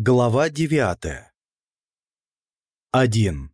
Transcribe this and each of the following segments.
Глава 9 1.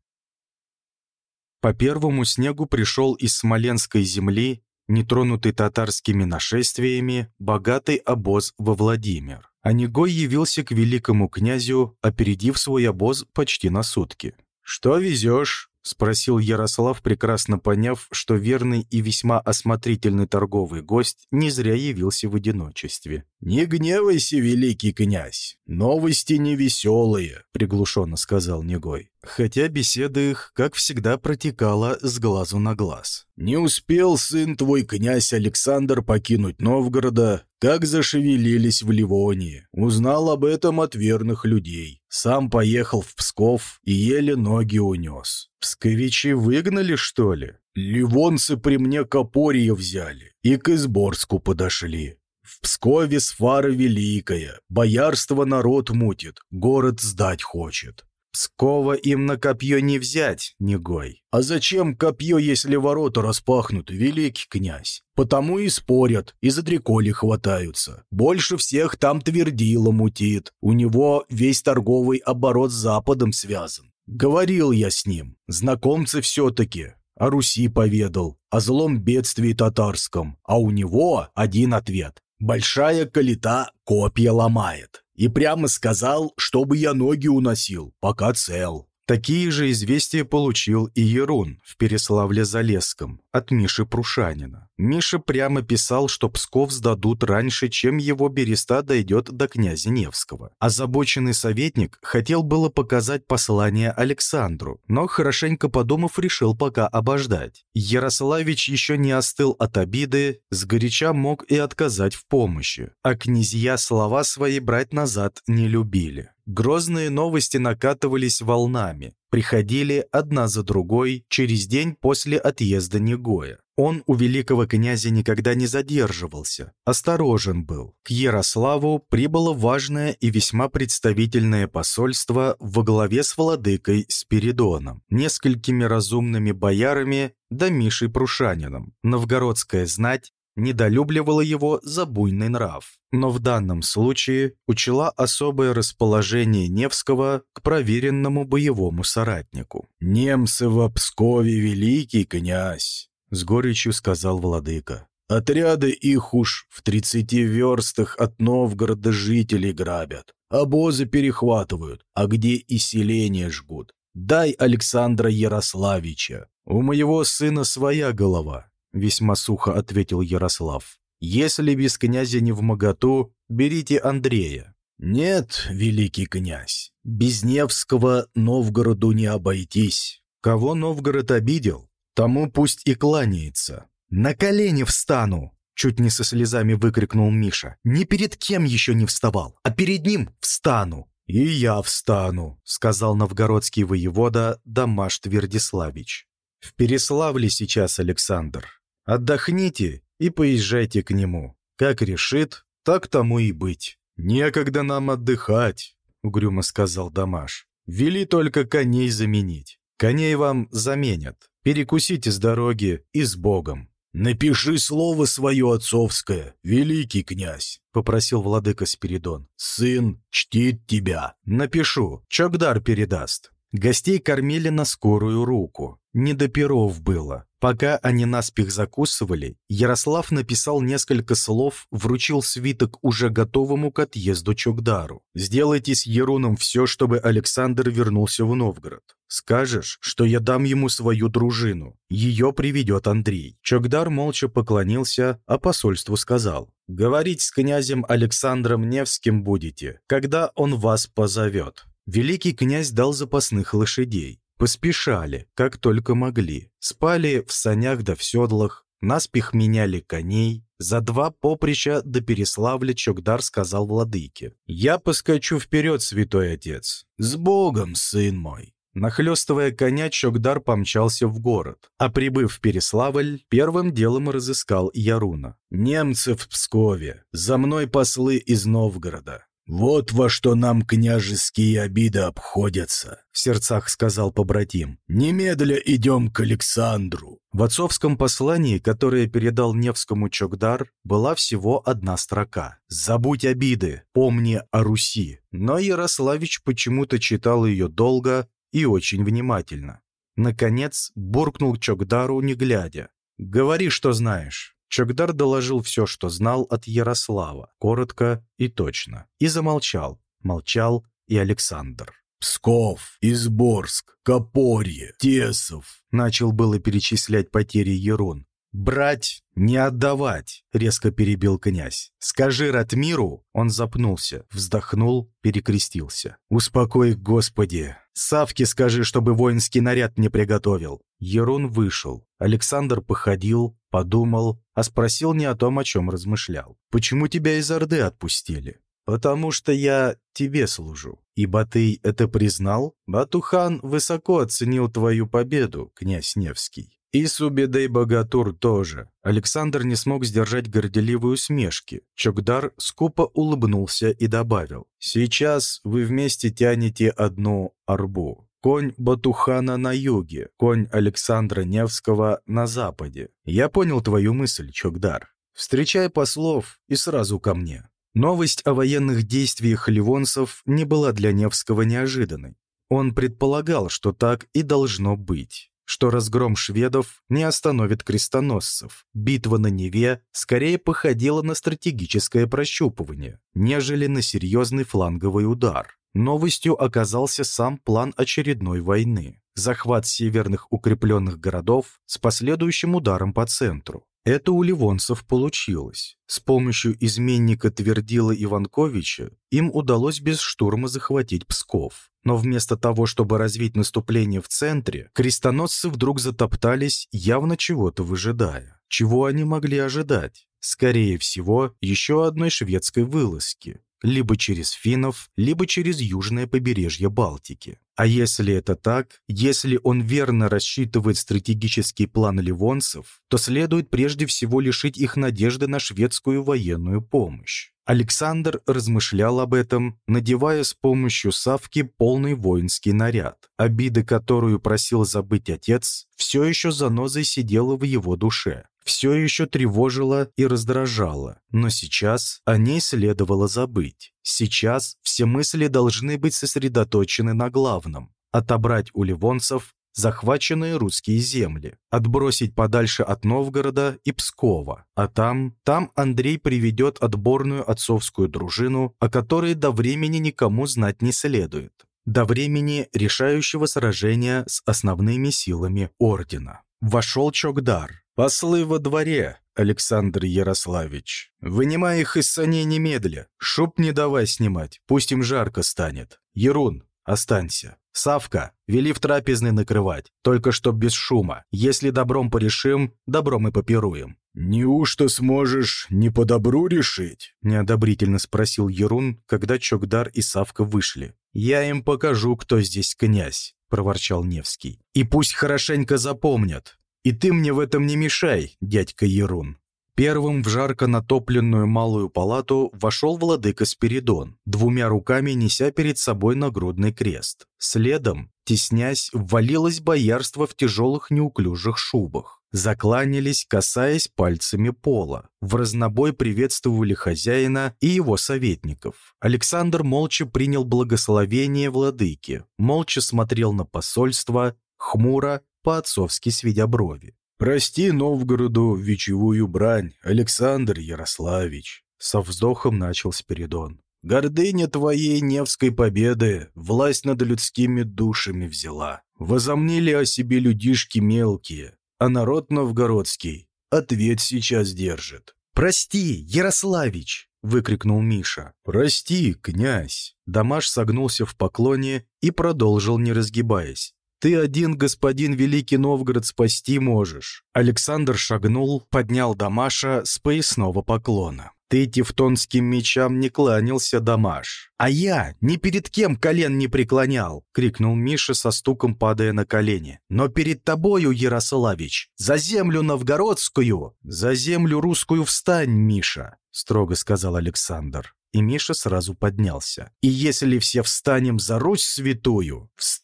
По первому снегу пришел из Смоленской земли, нетронутый татарскими нашествиями, богатый обоз во Владимир. А Негой явился к великому князю, опередив свой обоз почти на сутки. «Что везешь?» — спросил Ярослав, прекрасно поняв, что верный и весьма осмотрительный торговый гость не зря явился в одиночестве. «Не гневайся, великий князь, новости невеселые», — приглушенно сказал Негой. Хотя беседа их, как всегда, протекала с глазу на глаз. «Не успел сын твой, князь Александр, покинуть Новгорода, как зашевелились в Ливонии. Узнал об этом от верных людей. Сам поехал в Псков и еле ноги унес. Псковичи выгнали, что ли? Ливонцы при мне Копорье взяли и к Изборску подошли. В Пскове сфара великая, боярство народ мутит, город сдать хочет. Пскова им на копье не взять, негой. А зачем копье, если ворота распахнуты, великий князь? Потому и спорят, и за дреколи хватаются. Больше всех там твердило мутит. У него весь торговый оборот с Западом связан. Говорил я с ним, знакомцы все-таки. О Руси поведал, о злом бедствии татарском. А у него один ответ. Большая калита копья ломает. И прямо сказал, чтобы я ноги уносил, пока цел. Такие же известия получил и Ерун в Переславле-Залесском от Миши Прушанина. Миша прямо писал, что Псков сдадут раньше, чем его береста дойдет до князя Невского. Озабоченный советник хотел было показать послание Александру, но, хорошенько подумав, решил пока обождать. Ярославич еще не остыл от обиды, сгоряча мог и отказать в помощи, а князья слова свои брать назад не любили. Грозные новости накатывались волнами, приходили одна за другой через день после отъезда Негоя. Он у великого князя никогда не задерживался, осторожен был. К Ярославу прибыло важное и весьма представительное посольство во главе с владыкой Спиридоном, несколькими разумными боярами да Мишей Прушанином. Новгородская знать недолюбливала его за буйный нрав, но в данном случае учла особое расположение Невского к проверенному боевому соратнику. «Немцы в Пскове великий князь», — с горечью сказал владыка. «Отряды их уж в тридцати верстах от Новгорода жителей грабят, обозы перехватывают, а где и селения жгут. Дай Александра Ярославича. У моего сына своя голова, весьма сухо ответил Ярослав. «Если без князя не в моготу, берите Андрея». «Нет, великий князь, без Невского Новгороду не обойтись. Кого Новгород обидел, тому пусть и кланяется». «На колени встану!» Чуть не со слезами выкрикнул Миша. «Ни перед кем еще не вставал, а перед ним встану!» «И я встану», — сказал новгородский воевода Дамаш Твердиславич. «В Переславле сейчас, Александр. Отдохните и поезжайте к нему. Как решит, так тому и быть». «Некогда нам отдыхать», — угрюмо сказал Дамаш. «Вели только коней заменить. Коней вам заменят. Перекусите с дороги и с Богом». «Напиши слово свое отцовское, великий князь», — попросил владыка Спиридон. «Сын чтит тебя». «Напишу. Чокдар передаст». Гостей кормили на скорую руку. Не до перов было. Пока они наспех закусывали, Ярослав написал несколько слов, вручил свиток уже готовому к отъезду Чокдару. «Сделайте с Еруном все, чтобы Александр вернулся в Новгород. Скажешь, что я дам ему свою дружину. Ее приведет Андрей». Чокдар молча поклонился, а посольству сказал. «Говорить с князем Александром Невским будете, когда он вас позовет». Великий князь дал запасных лошадей. Поспешали, как только могли. Спали в санях да в седлах, наспех меняли коней. За два поприща до Переславля Чокдар сказал владыке. «Я поскочу вперед, святой отец. С Богом, сын мой!» Нахлёстывая коня, Чокдар помчался в город, а прибыв в Переславль, первым делом разыскал Яруна. «Немцы в Пскове! За мной послы из Новгорода! «Вот во что нам княжеские обиды обходятся», — в сердцах сказал побратим. «Немедля идем к Александру». В отцовском послании, которое передал Невскому Чокдар, была всего одна строка. «Забудь обиды, помни о Руси». Но Ярославич почему-то читал ее долго и очень внимательно. Наконец, буркнул Чокдару, не глядя. «Говори, что знаешь». Чокдар доложил все, что знал от Ярослава, коротко и точно. И замолчал. Молчал и Александр. «Псков, Изборск, Копорье, Тесов», — начал было перечислять потери Ерун. «Брать, не отдавать!» — резко перебил князь. «Скажи Ратмиру!» Он запнулся, вздохнул, перекрестился. «Успокой, Господи! Савке скажи, чтобы воинский наряд мне приготовил!» Ерун вышел. Александр походил, подумал, а спросил не о том, о чем размышлял. «Почему тебя из Орды отпустили?» «Потому что я тебе служу. И Батый это признал? Батухан высоко оценил твою победу, князь Невский. И Субедей Богатур тоже. Александр не смог сдержать горделивые усмешки. Чокдар скупо улыбнулся и добавил. «Сейчас вы вместе тянете одну арбу. Конь Батухана на юге, конь Александра Невского на западе. Я понял твою мысль, Чокдар. Встречай послов и сразу ко мне». Новость о военных действиях ливонцев не была для Невского неожиданной. Он предполагал, что так и должно быть что разгром шведов не остановит крестоносцев. Битва на Неве скорее походила на стратегическое прощупывание, нежели на серьезный фланговый удар. Новостью оказался сам план очередной войны – захват северных укрепленных городов с последующим ударом по центру. Это у ливонцев получилось. С помощью изменника Твердила Иванковича им удалось без штурма захватить Псков. Но вместо того, чтобы развить наступление в центре, крестоносцы вдруг затоптались, явно чего-то выжидая. Чего они могли ожидать? Скорее всего, еще одной шведской вылазки либо через финнов, либо через южное побережье Балтики. А если это так, если он верно рассчитывает стратегический план ливонцев, то следует прежде всего лишить их надежды на шведскую военную помощь. Александр размышлял об этом, надевая с помощью Савки полный воинский наряд. Обида, которую просил забыть отец, все еще занозой сидела в его душе все еще тревожило и раздражало, но сейчас о ней следовало забыть. Сейчас все мысли должны быть сосредоточены на главном – отобрать у ливонцев захваченные русские земли, отбросить подальше от Новгорода и Пскова. А там, там Андрей приведет отборную отцовскую дружину, о которой до времени никому знать не следует. До времени решающего сражения с основными силами ордена. Вошел Чокдар, «Послы во дворе, Александр Ярославич. Вынимай их из саней немедля. Шуб не давай снимать, пусть им жарко станет. Ерун, останься. Савка, вели в трапезный накрывать, только чтоб без шума. Если добром порешим, добром и попируем». «Неужто сможешь не по добру решить?» – неодобрительно спросил Ерун, когда Чокдар и Савка вышли. «Я им покажу, кто здесь князь», – проворчал Невский. «И пусть хорошенько запомнят, и ты мне в этом не мешай, дядька Ерун». Первым в жарко натопленную малую палату вошел владыка Спиридон, двумя руками неся перед собой нагрудный крест. Следом, теснясь, ввалилось боярство в тяжелых неуклюжих шубах. Закланялись, касаясь пальцами пола. В разнобой приветствовали хозяина и его советников. Александр молча принял благословение владыки, молча смотрел на посольство, хмуро по-отцовски сведя брови. «Прости Новгороду вечевую брань, Александр Ярославич», — со вздохом начал Спиридон. «Гордыня твоей Невской победы власть над людскими душами взяла. Возомнили о себе людишки мелкие, а народ новгородский ответ сейчас держит». «Прости, Ярославич!» — выкрикнул Миша. «Прости, князь!» Дамаш согнулся в поклоне и продолжил, не разгибаясь. Ты один, господин Великий Новгород, спасти можешь». Александр шагнул, поднял Дамаша с поясного поклона. «Ты тевтонским мечам не кланялся, Дамаш». «А я ни перед кем колен не преклонял!» — крикнул Миша со стуком, падая на колени. «Но перед тобою, Ярославич, за землю новгородскую, за землю русскую встань, Миша!» — строго сказал Александр. и Миша сразу поднялся. «И если все встанем за Русь святую, встанем,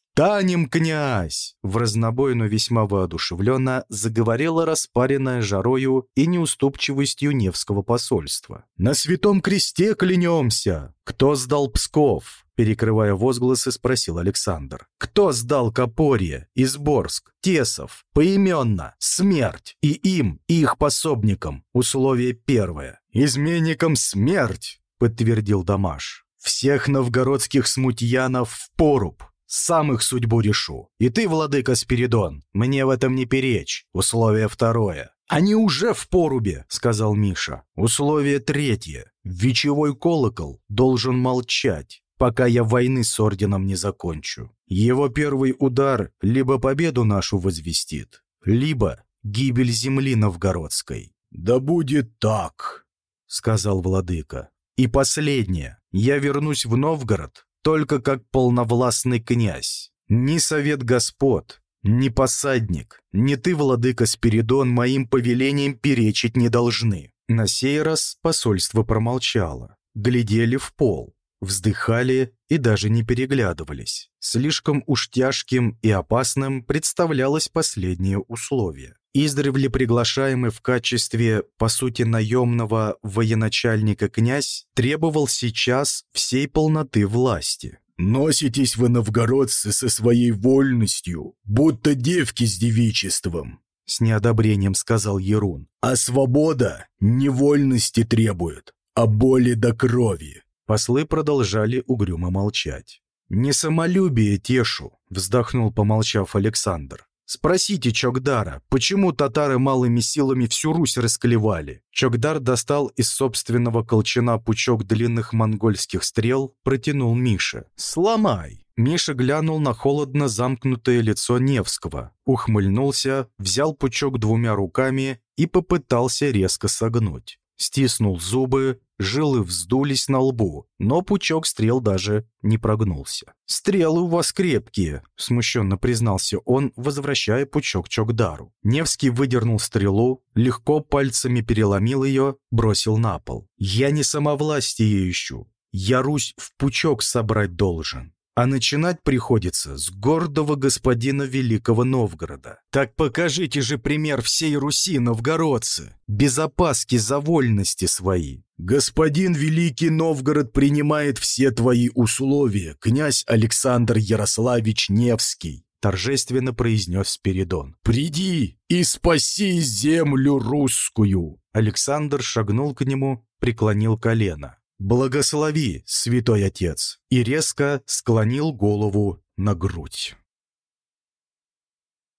князь!» В разнобой, но весьма воодушевленно заговорила распаренная жарою и неуступчивостью Невского посольства. «На святом кресте клянемся! Кто сдал Псков? Перекрывая возгласы, спросил Александр. «Кто сдал Копорье, Изборск, Тесов, поименно, смерть, и им, и их пособникам? Условие первое. Изменникам смерть!» подтвердил Дамаш. «Всех новгородских смутьянов в поруб. Сам их судьбу решу. И ты, владыка Спиридон, мне в этом не перечь. Условие второе. «Они уже в порубе», — сказал Миша. «Условие третье. Вечевой колокол должен молчать пока я войны с орденом не закончу. Его первый удар либо победу нашу возвестит, либо гибель земли новгородской. «Да будет так», — сказал владыка. «И последнее. Я вернусь в Новгород только как полновластный князь. Ни совет господ, ни посадник, ни ты, владыка Спиридон, моим повелением перечить не должны». На сей раз посольство промолчало. Глядели в пол вздыхали и даже не переглядывались. Слишком уж тяжким и опасным представлялось последнее условие. Издревле приглашаемый в качестве, по сути, наемного военачальника князь требовал сейчас всей полноты власти. «Носитесь вы, новгородцы, со своей вольностью, будто девки с девичеством», — с неодобрением сказал Ерун. «А свобода невольности требует, а боли до крови. Послы продолжали угрюмо молчать. «Не самолюбие тешу», — вздохнул, помолчав Александр. «Спросите Чокдара, почему татары малыми силами всю Русь расклевали?» Чокдар достал из собственного колчана пучок длинных монгольских стрел, протянул Мише. «Сломай!» Миша глянул на холодно замкнутое лицо Невского, ухмыльнулся, взял пучок двумя руками и попытался резко согнуть. Стиснул зубы, жилы вздулись на лбу, но пучок стрел даже не прогнулся. «Стрелы у вас крепкие», — смущенно признался он, возвращая пучок Чокдару. Невский выдернул стрелу, легко пальцами переломил ее, бросил на пол. «Я не самовластие ищу. Я Русь в пучок собрать должен а начинать приходится с гордого господина Великого Новгорода. Так покажите же пример всей Руси, новгородцы, без опаски за вольности свои. Господин Великий Новгород принимает все твои условия, князь Александр Ярославич Невский. Торжественно произнес Спиридон. «Приди и спаси землю русскую!» Александр шагнул к нему, преклонил колено. «Благослови, святой отец!» и резко склонил голову на грудь.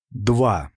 2.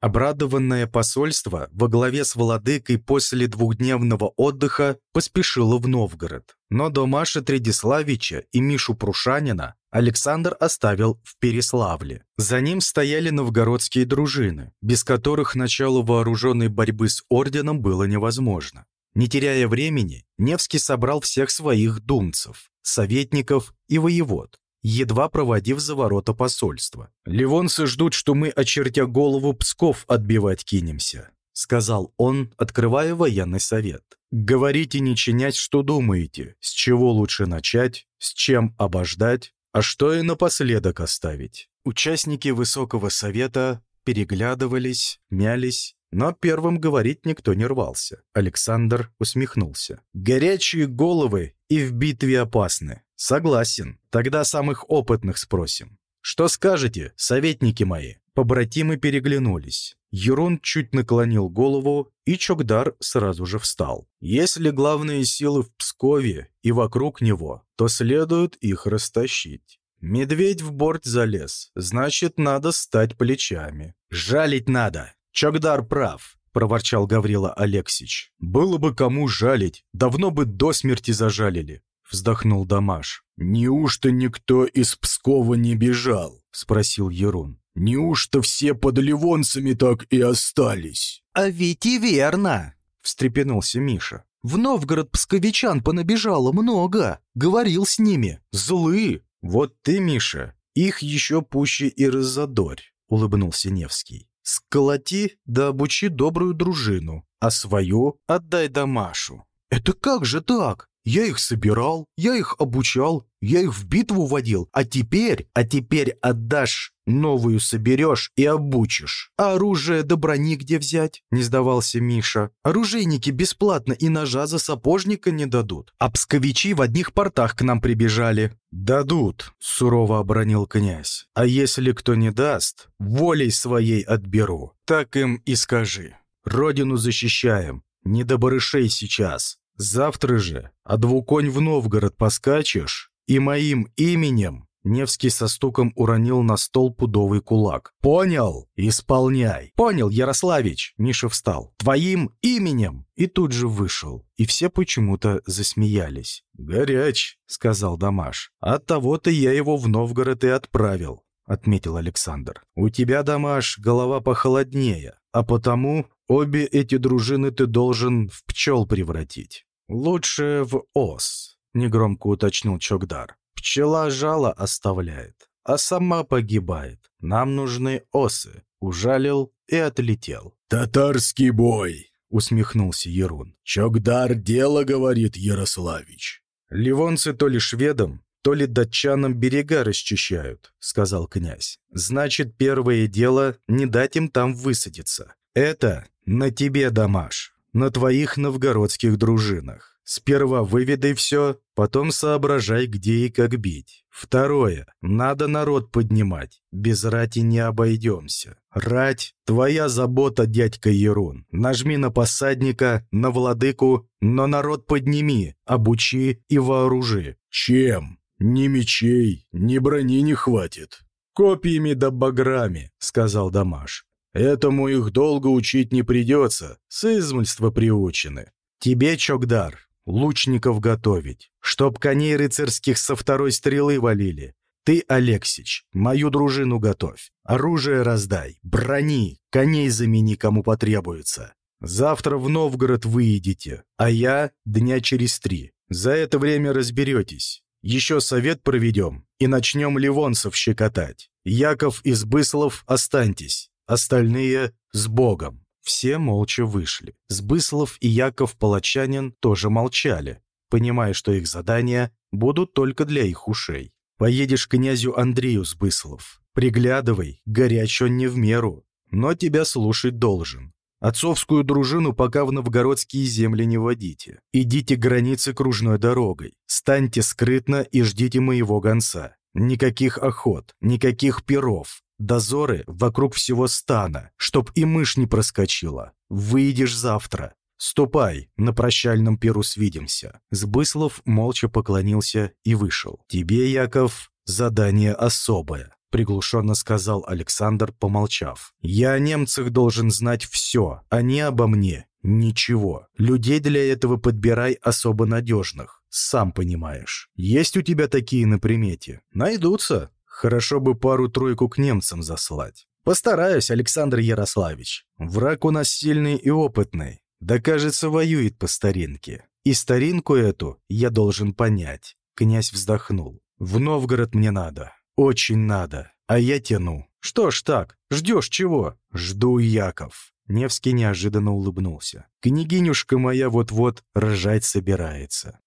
Обрадованное посольство во главе с владыкой после двухдневного отдыха поспешило в Новгород. Но до Маши Тредиславича и Мишу Прушанина Александр оставил в Переславле. За ним стояли новгородские дружины, без которых начало вооруженной борьбы с орденом было невозможно. Не теряя времени, Невский собрал всех своих думцев, советников и воевод, едва проводив за ворота посольства. «Ливонцы ждут, что мы, очертя голову, Псков отбивать кинемся», сказал он, открывая военный совет. «Говорите, не чинять, что думаете, с чего лучше начать, с чем обождать, а что и напоследок оставить». Участники Высокого Совета переглядывались, мялись но первым говорить никто не рвался. Александр усмехнулся. «Горячие головы и в битве опасны. Согласен. Тогда самых опытных спросим. Что скажете, советники мои?» Побратимы переглянулись. Юрон чуть наклонил голову, и Чокдар сразу же встал. «Если главные силы в Пскове и вокруг него, то следует их растащить. Медведь в борт залез, значит, надо стать плечами. Жалить надо, «Чагдар прав», — проворчал Гаврила Алексич. «Было бы кому жалить, давно бы до смерти зажалили», — вздохнул Дамаш. «Неужто никто из Пскова не бежал?» — спросил Ерун. «Неужто все под ливонцами так и остались?» «А ведь и верно!» — встрепенулся Миша. «В Новгород псковичан понабежало много. Говорил с ними. Злы!» «Вот ты, Миша, их еще пуще и разодорь», — улыбнулся Невский. Сколоти да обучи добрую дружину, а свою отдай Дамашу. «Это как же так? Я их собирал, я их обучал, я их в битву водил, а теперь, а теперь отдашь, новую соберешь и обучишь. А оружие да брони где взять?» – не сдавался Миша. «Оружейники бесплатно и ножа за сапожника не дадут. А псковичи в одних портах к нам прибежали». «Дадут», – сурово обронил князь. «А если кто не даст, волей своей отберу. Так им и скажи. Родину защищаем, не до барышей сейчас. Завтра же, а двуконь в Новгород поскачешь, и моим именем Невский со стуком уронил на стол пудовый кулак. «Понял? Исполняй!» «Понял, Ярославич!» Миша встал. «Твоим именем!» И тут же вышел. И все почему-то засмеялись. «Горяч!» — сказал Дамаш. «От того-то я его в Новгород и отправил», — отметил Александр. «У тебя, Дамаш, голова похолоднее, а потому обе эти дружины ты должен в пчел превратить». «Лучше в ос», — негромко уточнил Чокдар. «Пчела жало оставляет, а сама погибает. Нам нужны осы». Ужалил и отлетел. «Татарский бой!» — усмехнулся Ерун. «Чокдар дело, — говорит Ярославич». «Ливонцы то ли шведам, то ли датчанам берега расчищают», — сказал князь. «Значит, первое дело — не дать им там высадиться. Это на тебе, Дамаш на твоих новгородских дружинах. Сперва выведай все, потом соображай, где и как бить. Второе. Надо народ поднимать. Без рати не обойдемся. Рать – твоя забота, дядька Ерун. Нажми на посадника, на владыку, но народ подними, обучи и вооружи. Чем? Ни мечей, ни брони не хватит. «Копьями да баграми», — сказал Дамаш. Этому их долго учить не придется, с измольства приучены. Тебе, Чокдар, лучников готовить, чтоб коней рыцарских со второй стрелы валили. Ты, Алексич, мою дружину готовь, оружие раздай, брони, коней замени, кому потребуется. Завтра в Новгород выедете, а я дня через три. За это время разберетесь. Еще совет проведем и начнем ливонцев щекотать. Яков из Быслов останьтесь. Остальные — с Богом. Все молча вышли. Сбыслов и Яков Палачанин тоже молчали, понимая, что их задания будут только для их ушей. «Поедешь к князю Андрею, Сбыслов. Приглядывай, горяч он не в меру, но тебя слушать должен. Отцовскую дружину пока в новгородские земли не водите. Идите границы кружной дорогой. Станьте скрытно и ждите моего гонца. Никаких охот, никаких перов, Дозоры вокруг всего стана, чтоб и мышь не проскочила. Выйдешь завтра. Ступай, на прощальном перу свидимся». Сбыслов молча поклонился и вышел. «Тебе, Яков, задание особое», — приглушенно сказал Александр, помолчав. «Я о немцах должен знать все, а не обо мне. Ничего. Людей для этого подбирай особо надежных. Сам понимаешь. Есть у тебя такие на примете? Найдутся. Хорошо бы пару-тройку к немцам заслать. Постараюсь, Александр Ярославич. Враг у нас сильный и опытный. Да, кажется, воюет по старинке. И старинку эту я должен понять. Князь вздохнул. В Новгород мне надо. Очень надо. А я тяну. Что ж так? Ждешь чего? Жду, Яков. Невский неожиданно улыбнулся. Княгинюшка моя вот-вот рожать собирается.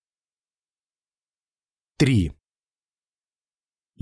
3.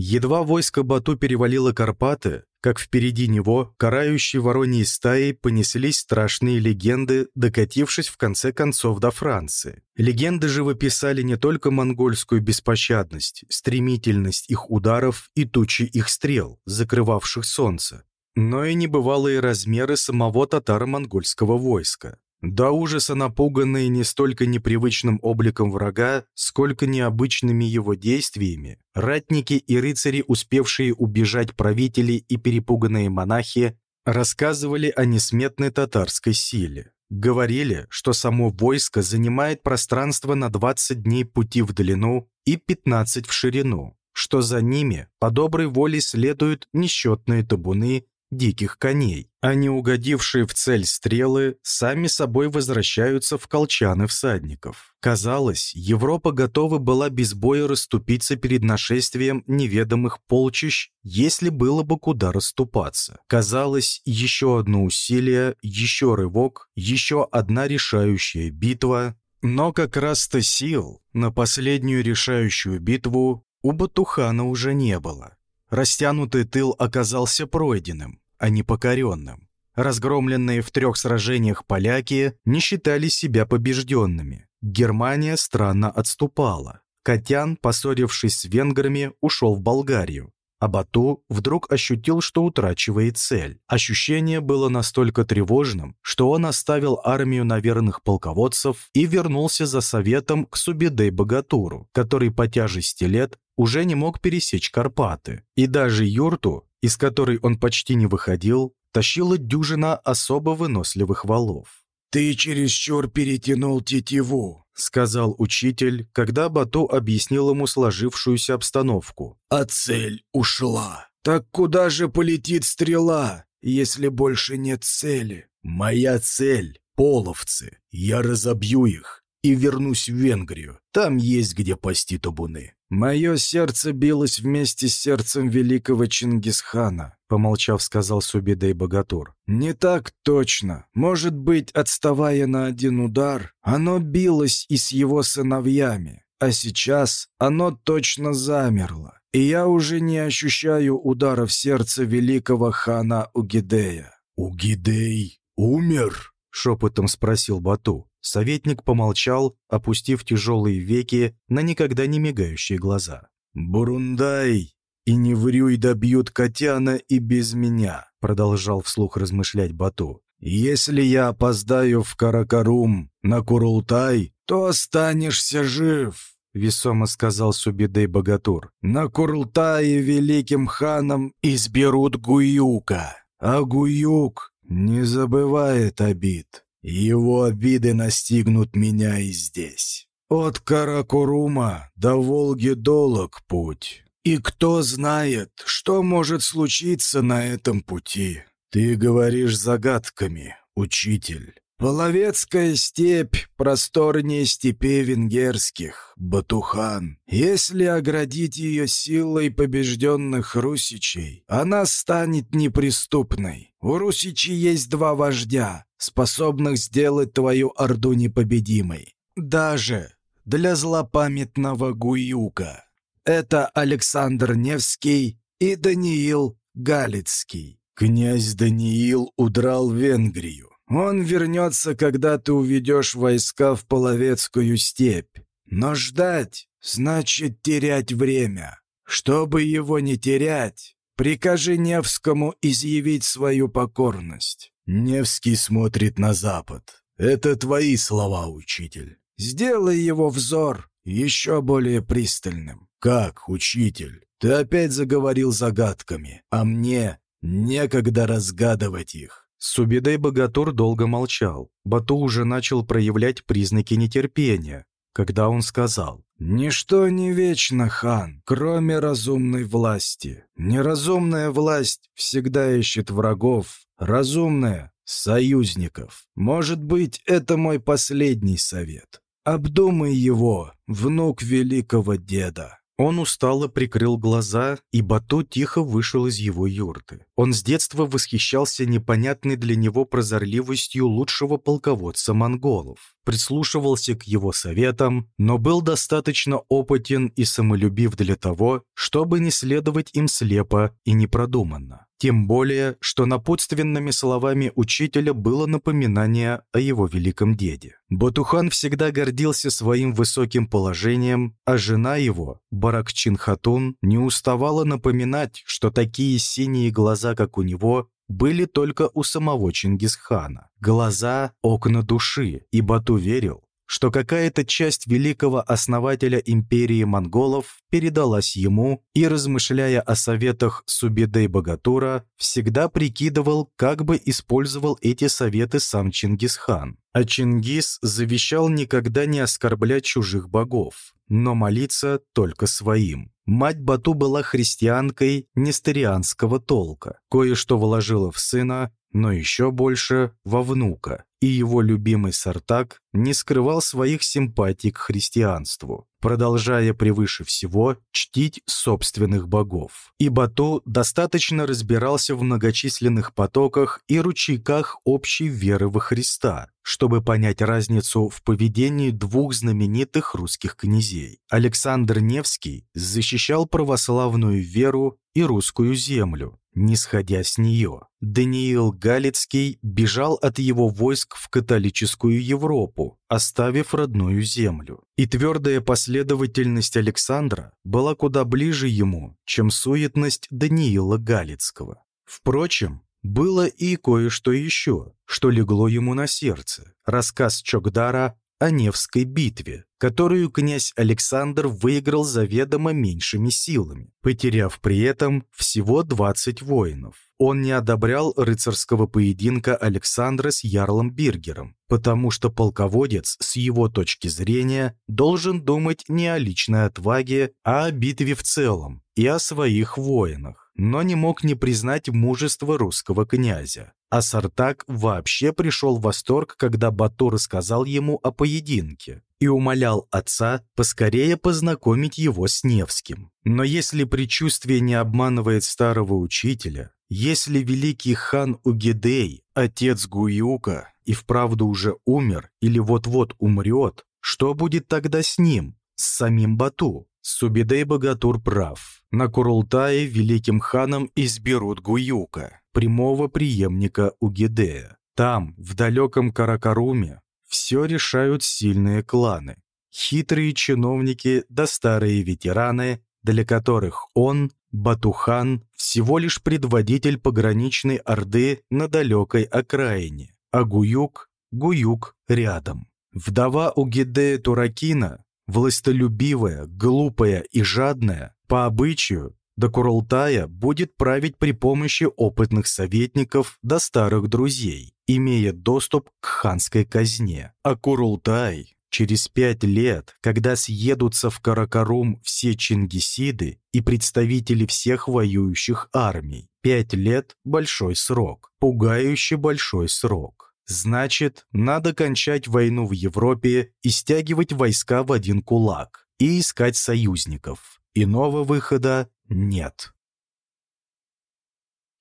Едва войско Бату перевалило Карпаты, как впереди него, карающей вороньей стаей, понеслись страшные легенды, докатившись в конце концов до Франции. Легенды же выписали не только монгольскую беспощадность, стремительность их ударов и тучи их стрел, закрывавших солнце, но и небывалые размеры самого татаро-монгольского войска. До ужаса напуганные не столько непривычным обликом врага, сколько необычными его действиями, ратники и рыцари, успевшие убежать правители и перепуганные монахи, рассказывали о несметной татарской силе. Говорили, что само войско занимает пространство на 20 дней пути в длину и 15 в ширину, что за ними по доброй воле следуют несчетные табуны диких коней, а не угодившие в цель стрелы сами собой возвращаются в колчаны всадников. Казалось, Европа готова была без боя расступиться перед нашествием неведомых полчищ, если было бы куда расступаться. Казалось, еще одно усилие, еще рывок, еще одна решающая битва, Но как раз-то сил на последнюю решающую битву у Батухана уже не было. Растянутый тыл оказался пройденным, а не покоренным. Разгромленные в трех сражениях поляки не считали себя побежденными. Германия странно отступала. Котян, поссорившись с венграми, ушел в Болгарию. А Бату вдруг ощутил, что утрачивает цель. Ощущение было настолько тревожным, что он оставил армию на верных полководцев и вернулся за советом к Субедей-богатуру, который по тяжести лет уже не мог пересечь Карпаты. И даже юрту, из которой он почти не выходил, тащила дюжина особо выносливых валов. «Ты чересчур перетянул тетиву», — сказал учитель, когда Бато объяснил ему сложившуюся обстановку. «А цель ушла. Так куда же полетит стрела, если больше нет цели?» «Моя цель — половцы. Я разобью их и вернусь в Венгрию. Там есть где пасти табуны». «Мое сердце билось вместе с сердцем великого Чингисхана», помолчав, сказал Субидей Богатур. «Не так точно. Может быть, отставая на один удар, оно билось и с его сыновьями, а сейчас оно точно замерло, и я уже не ощущаю удара в сердце великого хана Угидея». «Угидей умер?» — шепотом спросил Бату. Советник помолчал, опустив тяжелые веки на никогда не мигающие глаза. «Бурундай и не врюй добьют Котяна и без меня», продолжал вслух размышлять Бату. «Если я опоздаю в Каракарум на Курултай, то останешься жив», весомо сказал Субидей Богатур. «На Курултае великим ханом изберут Гуюка, а Гуюк не забывает обид. Его обиды настигнут меня и здесь. От Каракурума до Волги долог путь. И кто знает, что может случиться на этом пути. Ты говоришь загадками, учитель. Половецкая степь просторнее степей венгерских, Батухан. Если оградить ее силой побежденных русичей, она станет неприступной. У русичей есть два вождя, способных сделать твою орду непобедимой. Даже для злопамятного Гуюка. Это Александр Невский и Даниил Галицкий. Князь Даниил удрал в Венгрию. Он вернется, когда ты уведешь войска в Половецкую степь. Но ждать значит терять время. Чтобы его не терять, прикажи Невскому изъявить свою покорность. Невский смотрит на запад. Это твои слова, учитель. Сделай его взор еще более пристальным. Как, учитель? Ты опять заговорил загадками, а мне некогда разгадывать их. Субидей Богатур долго молчал. Бату уже начал проявлять признаки нетерпения, когда он сказал «Ничто не вечно, хан, кроме разумной власти. Неразумная власть всегда ищет врагов, разумная — союзников. Может быть, это мой последний совет. Обдумай его, внук великого деда». Он устало прикрыл глаза, и Бато тихо вышел из его юрты. Он с детства восхищался непонятной для него прозорливостью лучшего полководца монголов, прислушивался к его советам, но был достаточно опытен и самолюбив для того, чтобы не следовать им слепо и непродуманно. Тем более, что напутственными словами учителя было напоминание о его великом деде. Батухан всегда гордился своим высоким положением, а жена его, Баракчин Хатун, не уставала напоминать, что такие синие глаза, как у него, были только у самого Чингисхана. Глаза – окна души, и Бату верил, что какая-то часть великого основателя империи монголов передалась ему и, размышляя о советах Субидей Богатура, всегда прикидывал, как бы использовал эти советы сам Чингисхан. А Чингис завещал никогда не оскорблять чужих богов, но молиться только своим. Мать Бату была христианкой нестерианского толка, кое-что вложила в сына, но еще больше во внука, и его любимый Сартак не скрывал своих симпатий к христианству, продолжая превыше всего чтить собственных богов. И Бату достаточно разбирался в многочисленных потоках и ручейках общей веры во Христа, чтобы понять разницу в поведении двух знаменитых русских князей. Александр Невский защищал православную веру и русскую землю, не сходя с нее. Даниил Галицкий бежал от его войск в католическую Европу, оставив родную землю. И твердая последовательность Александра была куда ближе ему, чем суетность Даниила Галицкого. Впрочем, было и кое-что еще, что легло ему на сердце. Рассказ Чокдара о Невской битве, которую князь Александр выиграл заведомо меньшими силами, потеряв при этом всего 20 воинов. Он не одобрял рыцарского поединка Александра с Ярлом Биргером, потому что полководец, с его точки зрения, должен думать не о личной отваге, а о битве в целом и о своих воинах но не мог не признать мужество русского князя. А Сартак вообще пришел в восторг, когда Бату рассказал ему о поединке и умолял отца поскорее познакомить его с Невским. Но если предчувствие не обманывает старого учителя, если великий хан Угидей, отец Гуюка, и вправду уже умер или вот-вот умрет, что будет тогда с ним, с самим Бату? Субидей Богатур прав. На Курултае великим ханом изберут Гуюка, прямого преемника Угидея. Там, в далеком Каракаруме, все решают сильные кланы. Хитрые чиновники да старые ветераны, для которых он, Батухан, всего лишь предводитель пограничной орды на далекой окраине, а Гуюк, Гуюк рядом. Вдова Угидея Туракина властолюбивая, глупая и жадная, по обычаю, до Курултая будет править при помощи опытных советников до старых друзей, имея доступ к ханской казне. А Курултай через пять лет, когда съедутся в Каракарум все чингисиды и представители всех воюющих армий, пять лет – большой срок, пугающе большой срок. Значит, надо кончать войну в Европе и стягивать войска в один кулак и искать союзников. Иного выхода нет.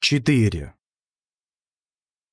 4.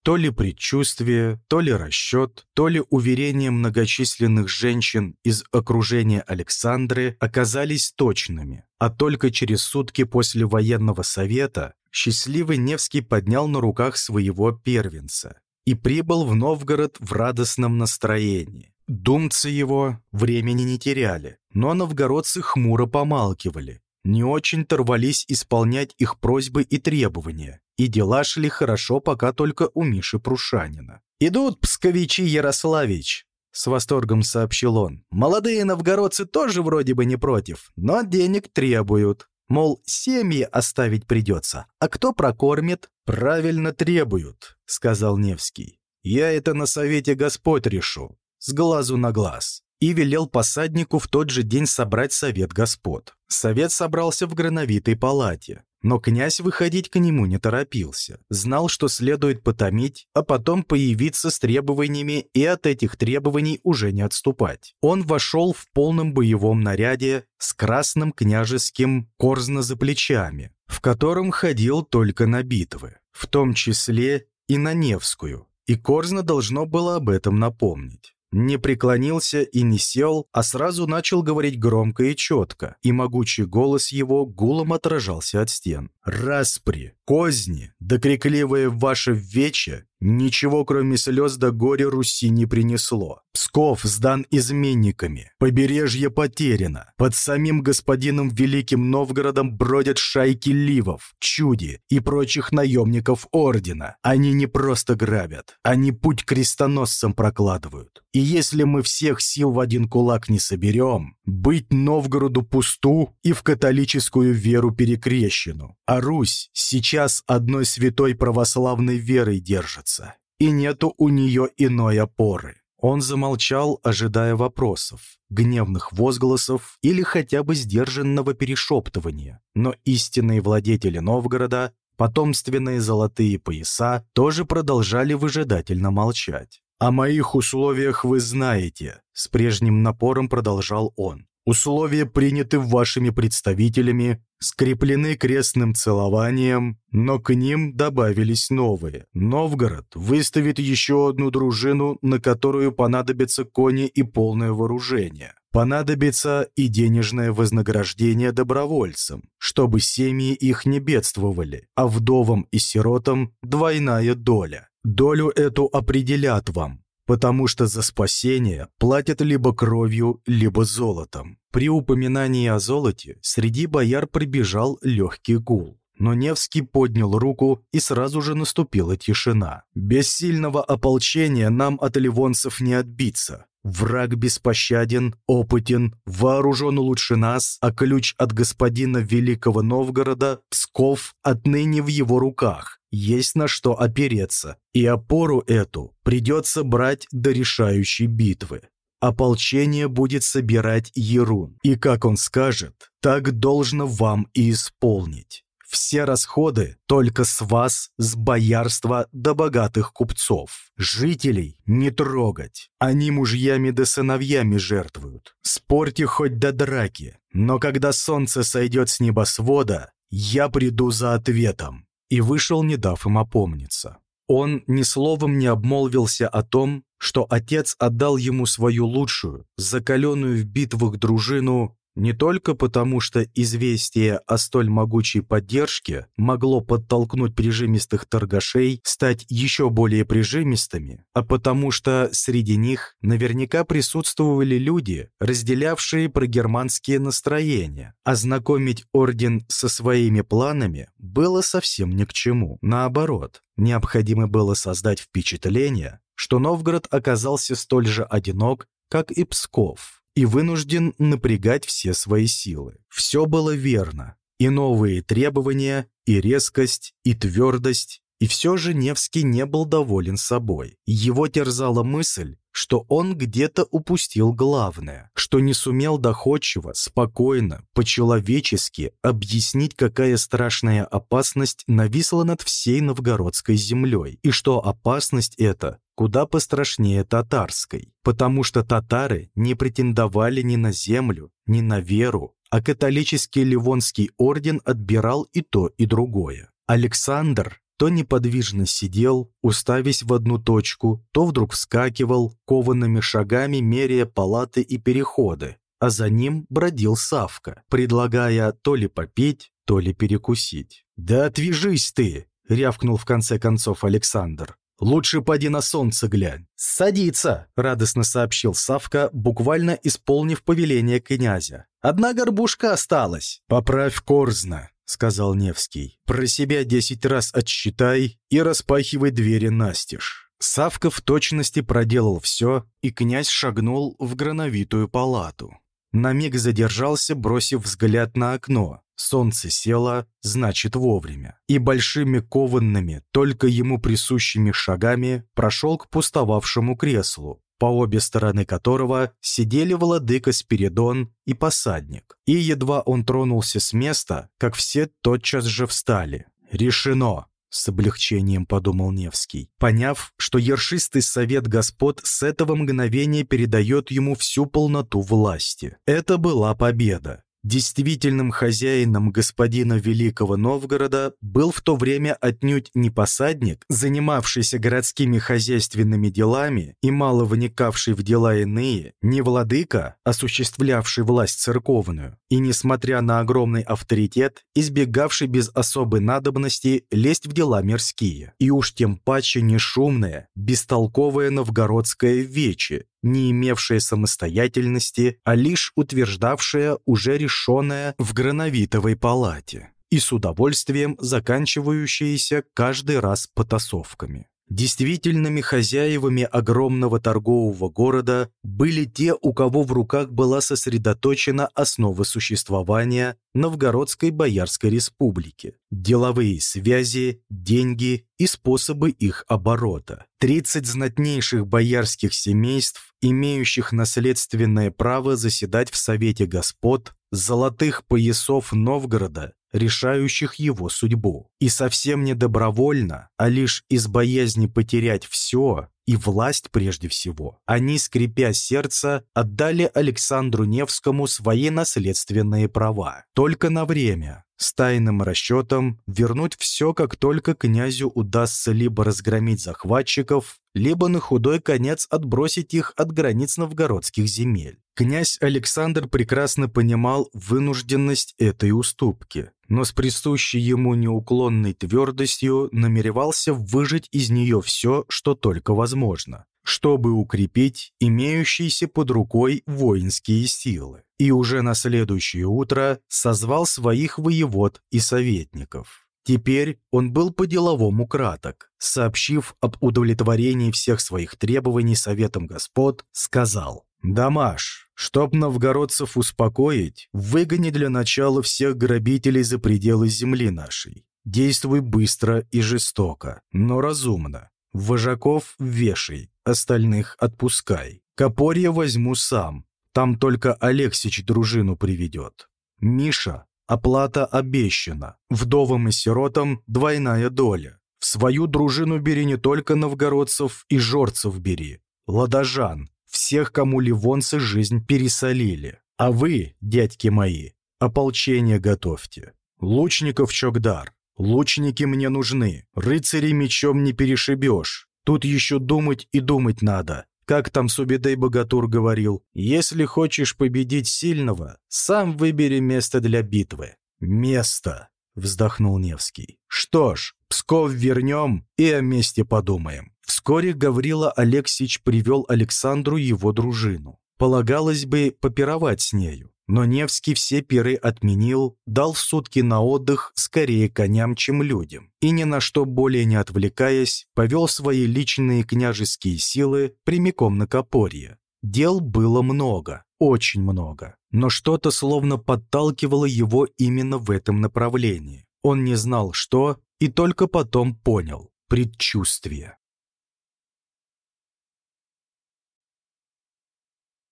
То ли предчувствие, то ли расчет, то ли уверение многочисленных женщин из окружения Александры оказались точными, а только через сутки после военного совета счастливый Невский поднял на руках своего первенца и прибыл в Новгород в радостном настроении. Думцы его времени не теряли, но новгородцы хмуро помалкивали, не очень-то рвались исполнять их просьбы и требования, и дела шли хорошо пока только у Миши Прушанина. «Идут псковичи Ярославич!» — с восторгом сообщил он. «Молодые новгородцы тоже вроде бы не против, но денег требуют. Мол, семьи оставить придется, а кто прокормит? Правильно требуют, сказал Невский. Я это на совете Господь решу, с глазу на глаз. И велел посаднику в тот же день собрать совет господ. Совет собрался в грановитой палате. Но князь выходить к нему не торопился. Знал, что следует потомить, а потом появиться с требованиями и от этих требований уже не отступать. Он вошел в полном боевом наряде с красным княжеским корзно за плечами, в котором ходил только на битвы, в том числе и на Невскую, и Корзно должно было об этом напомнить. Не преклонился и не сел, а сразу начал говорить громко и четко, и могучий голос его гулом отражался от стен. «Распри, козни, да крикливое ваше вече ничего, кроме слез до горя Руси не принесло. Псков сдан изменниками, побережье потеряно. Под самим господином Великим Новгородом бродят шайки ливов, чуди и прочих наемников ордена. Они не просто грабят, они путь крестоносцам прокладывают. И если мы всех сил в один кулак не соберем, быть Новгороду пусту и в католическую веру перекрещену. А Русь сейчас одной святой православной верой держится, и нету у нее иной опоры. Он замолчал, ожидая вопросов, гневных возгласов или хотя бы сдержанного перешептывания. Но истинные владетели Новгорода, потомственные золотые пояса, тоже продолжали выжидательно молчать. «О моих условиях вы знаете», — с прежним напором продолжал он. Условия приняты вашими представителями, скреплены крестным целованием, но к ним добавились новые. Новгород выставит еще одну дружину, на которую понадобятся кони и полное вооружение. Понадобится и денежное вознаграждение добровольцам, чтобы семьи их не бедствовали, а вдовам и сиротам двойная доля. Долю эту определят вам, потому что за спасение платят либо кровью, либо золотом. При упоминании о золоте среди бояр прибежал легкий гул. Но Невский поднял руку, и сразу же наступила тишина. «Без сильного ополчения нам от ливонцев не отбиться. Враг беспощаден, опытен, вооружен лучше нас, а ключ от господина Великого Новгорода, Псков, отныне в его руках. Есть на что опереться, и опору эту придется брать до решающей битвы. Ополчение будет собирать Ерун, и, как он скажет, так должно вам и исполнить. Все расходы только с вас, с боярства до богатых купцов. Жителей не трогать. Они мужьями да сыновьями жертвуют. Спорьте хоть до драки. Но когда солнце сойдет с небосвода, я приду за ответом». И вышел, не дав им опомниться. Он ни словом не обмолвился о том, что отец отдал ему свою лучшую, закаленную в битвах дружину не только потому, что известие о столь могучей поддержке могло подтолкнуть прижимистых торгашей стать еще более прижимистыми, а потому что среди них наверняка присутствовали люди, разделявшие прогерманские настроения. Ознакомить орден со своими планами было совсем ни к чему. Наоборот, необходимо было создать впечатление, что Новгород оказался столь же одинок, как и Псков и вынужден напрягать все свои силы. Все было верно. И новые требования, и резкость, и твердость. И все же Невский не был доволен собой. Его терзала мысль, что он где-то упустил главное, что не сумел доходчиво, спокойно, по-человечески объяснить, какая страшная опасность нависла над всей новгородской землей, и что опасность эта куда пострашнее татарской, потому что татары не претендовали ни на землю, ни на веру, а католический Ливонский орден отбирал и то, и другое. Александр то неподвижно сидел, уставясь в одну точку, то вдруг вскакивал, коваными шагами меряя палаты и переходы, а за ним бродил Савка, предлагая то ли попить, то ли перекусить. «Да отвяжись ты!» — рявкнул в конце концов Александр. «Лучше поди на солнце глянь». «Садиться!» — радостно сообщил Савка, буквально исполнив повеление князя. «Одна горбушка осталась». «Поправь корзна», — сказал Невский. «Про себя десять раз отсчитай и распахивай двери настежь». Савка в точности проделал все, и князь шагнул в грановитую палату. На миг задержался, бросив взгляд на окно, Солнце село, значит вовремя. И большими кованными, только ему присущими шагами прошел к пустовавшему креслу, по обе стороны которого сидели владыка Спиридон и посадник. И едва он тронулся с места, как все тотчас же встали. «Решено!» — с облегчением подумал Невский, поняв, что ершистый совет господ с этого мгновения передает ему всю полноту власти. Это была победа. Действительным хозяином господина Великого Новгорода был в то время отнюдь не посадник, занимавшийся городскими хозяйственными делами и мало вникавший в дела иные, не владыка, осуществлявший власть церковную, и, несмотря на огромный авторитет, избегавший без особой надобности лезть в дела мирские, и уж тем паче не шумное, бестолковое новгородское вече, не имевшее самостоятельности, а лишь утверждавшее уже решенное в Грановитовой палате и с удовольствием заканчивающееся каждый раз потасовками. Действительными хозяевами огромного торгового города были те, у кого в руках была сосредоточена основа существования Новгородской Боярской Республики, деловые связи, деньги и способы их оборота. 30 знатнейших боярских семейств, имеющих наследственное право заседать в Совете Господ, золотых поясов Новгорода решающих его судьбу. И совсем не добровольно, а лишь из боязни потерять все, и власть прежде всего. Они, скрипя сердце, отдали Александру Невскому свои наследственные права. Только на время, с тайным расчетом вернуть все, как только князю удастся либо разгромить захватчиков, либо на худой конец отбросить их от границ новгородских земель. Князь Александр прекрасно понимал вынужденность этой уступки, но с присущей ему неуклонной твердостью намеревался выжать из нее все, что только возможно, чтобы укрепить имеющиеся под рукой воинские силы. И уже на следующее утро созвал своих воевод и советников. Теперь он был по-деловому краток. Сообщив об удовлетворении всех своих требований советом господ, сказал «Дамаш, чтоб новгородцев успокоить, выгони для начала всех грабителей за пределы земли нашей. Действуй быстро и жестоко, но разумно. Вожаков вешай, остальных отпускай. Копорье возьму сам, там только Алексич дружину приведет. Миша, Оплата обещана. Вдовам и сиротам двойная доля. В свою дружину бери не только новгородцев и жорцев бери. Ладожан, всех, кому ливонцы жизнь пересолили. А вы, дядьки мои, ополчение готовьте. Лучников чокдар. Лучники мне нужны. Рыцари мечом не перешибешь. Тут еще думать и думать надо. Как там Субидей Богатур говорил, «Если хочешь победить сильного, сам выбери место для битвы». «Место», — вздохнул Невский. «Что ж, Псков вернем и о месте подумаем». Вскоре Гаврила Алексич привел Александру его дружину. Полагалось бы попировать с нею. Но Невский все пиры отменил, дал сутки на отдых скорее коням, чем людям, и ни на что более не отвлекаясь, повел свои личные княжеские силы прямиком на Копорье. Дел было много, очень много, но что-то словно подталкивало его именно в этом направлении. Он не знал, что, и только потом понял – предчувствие.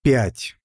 5.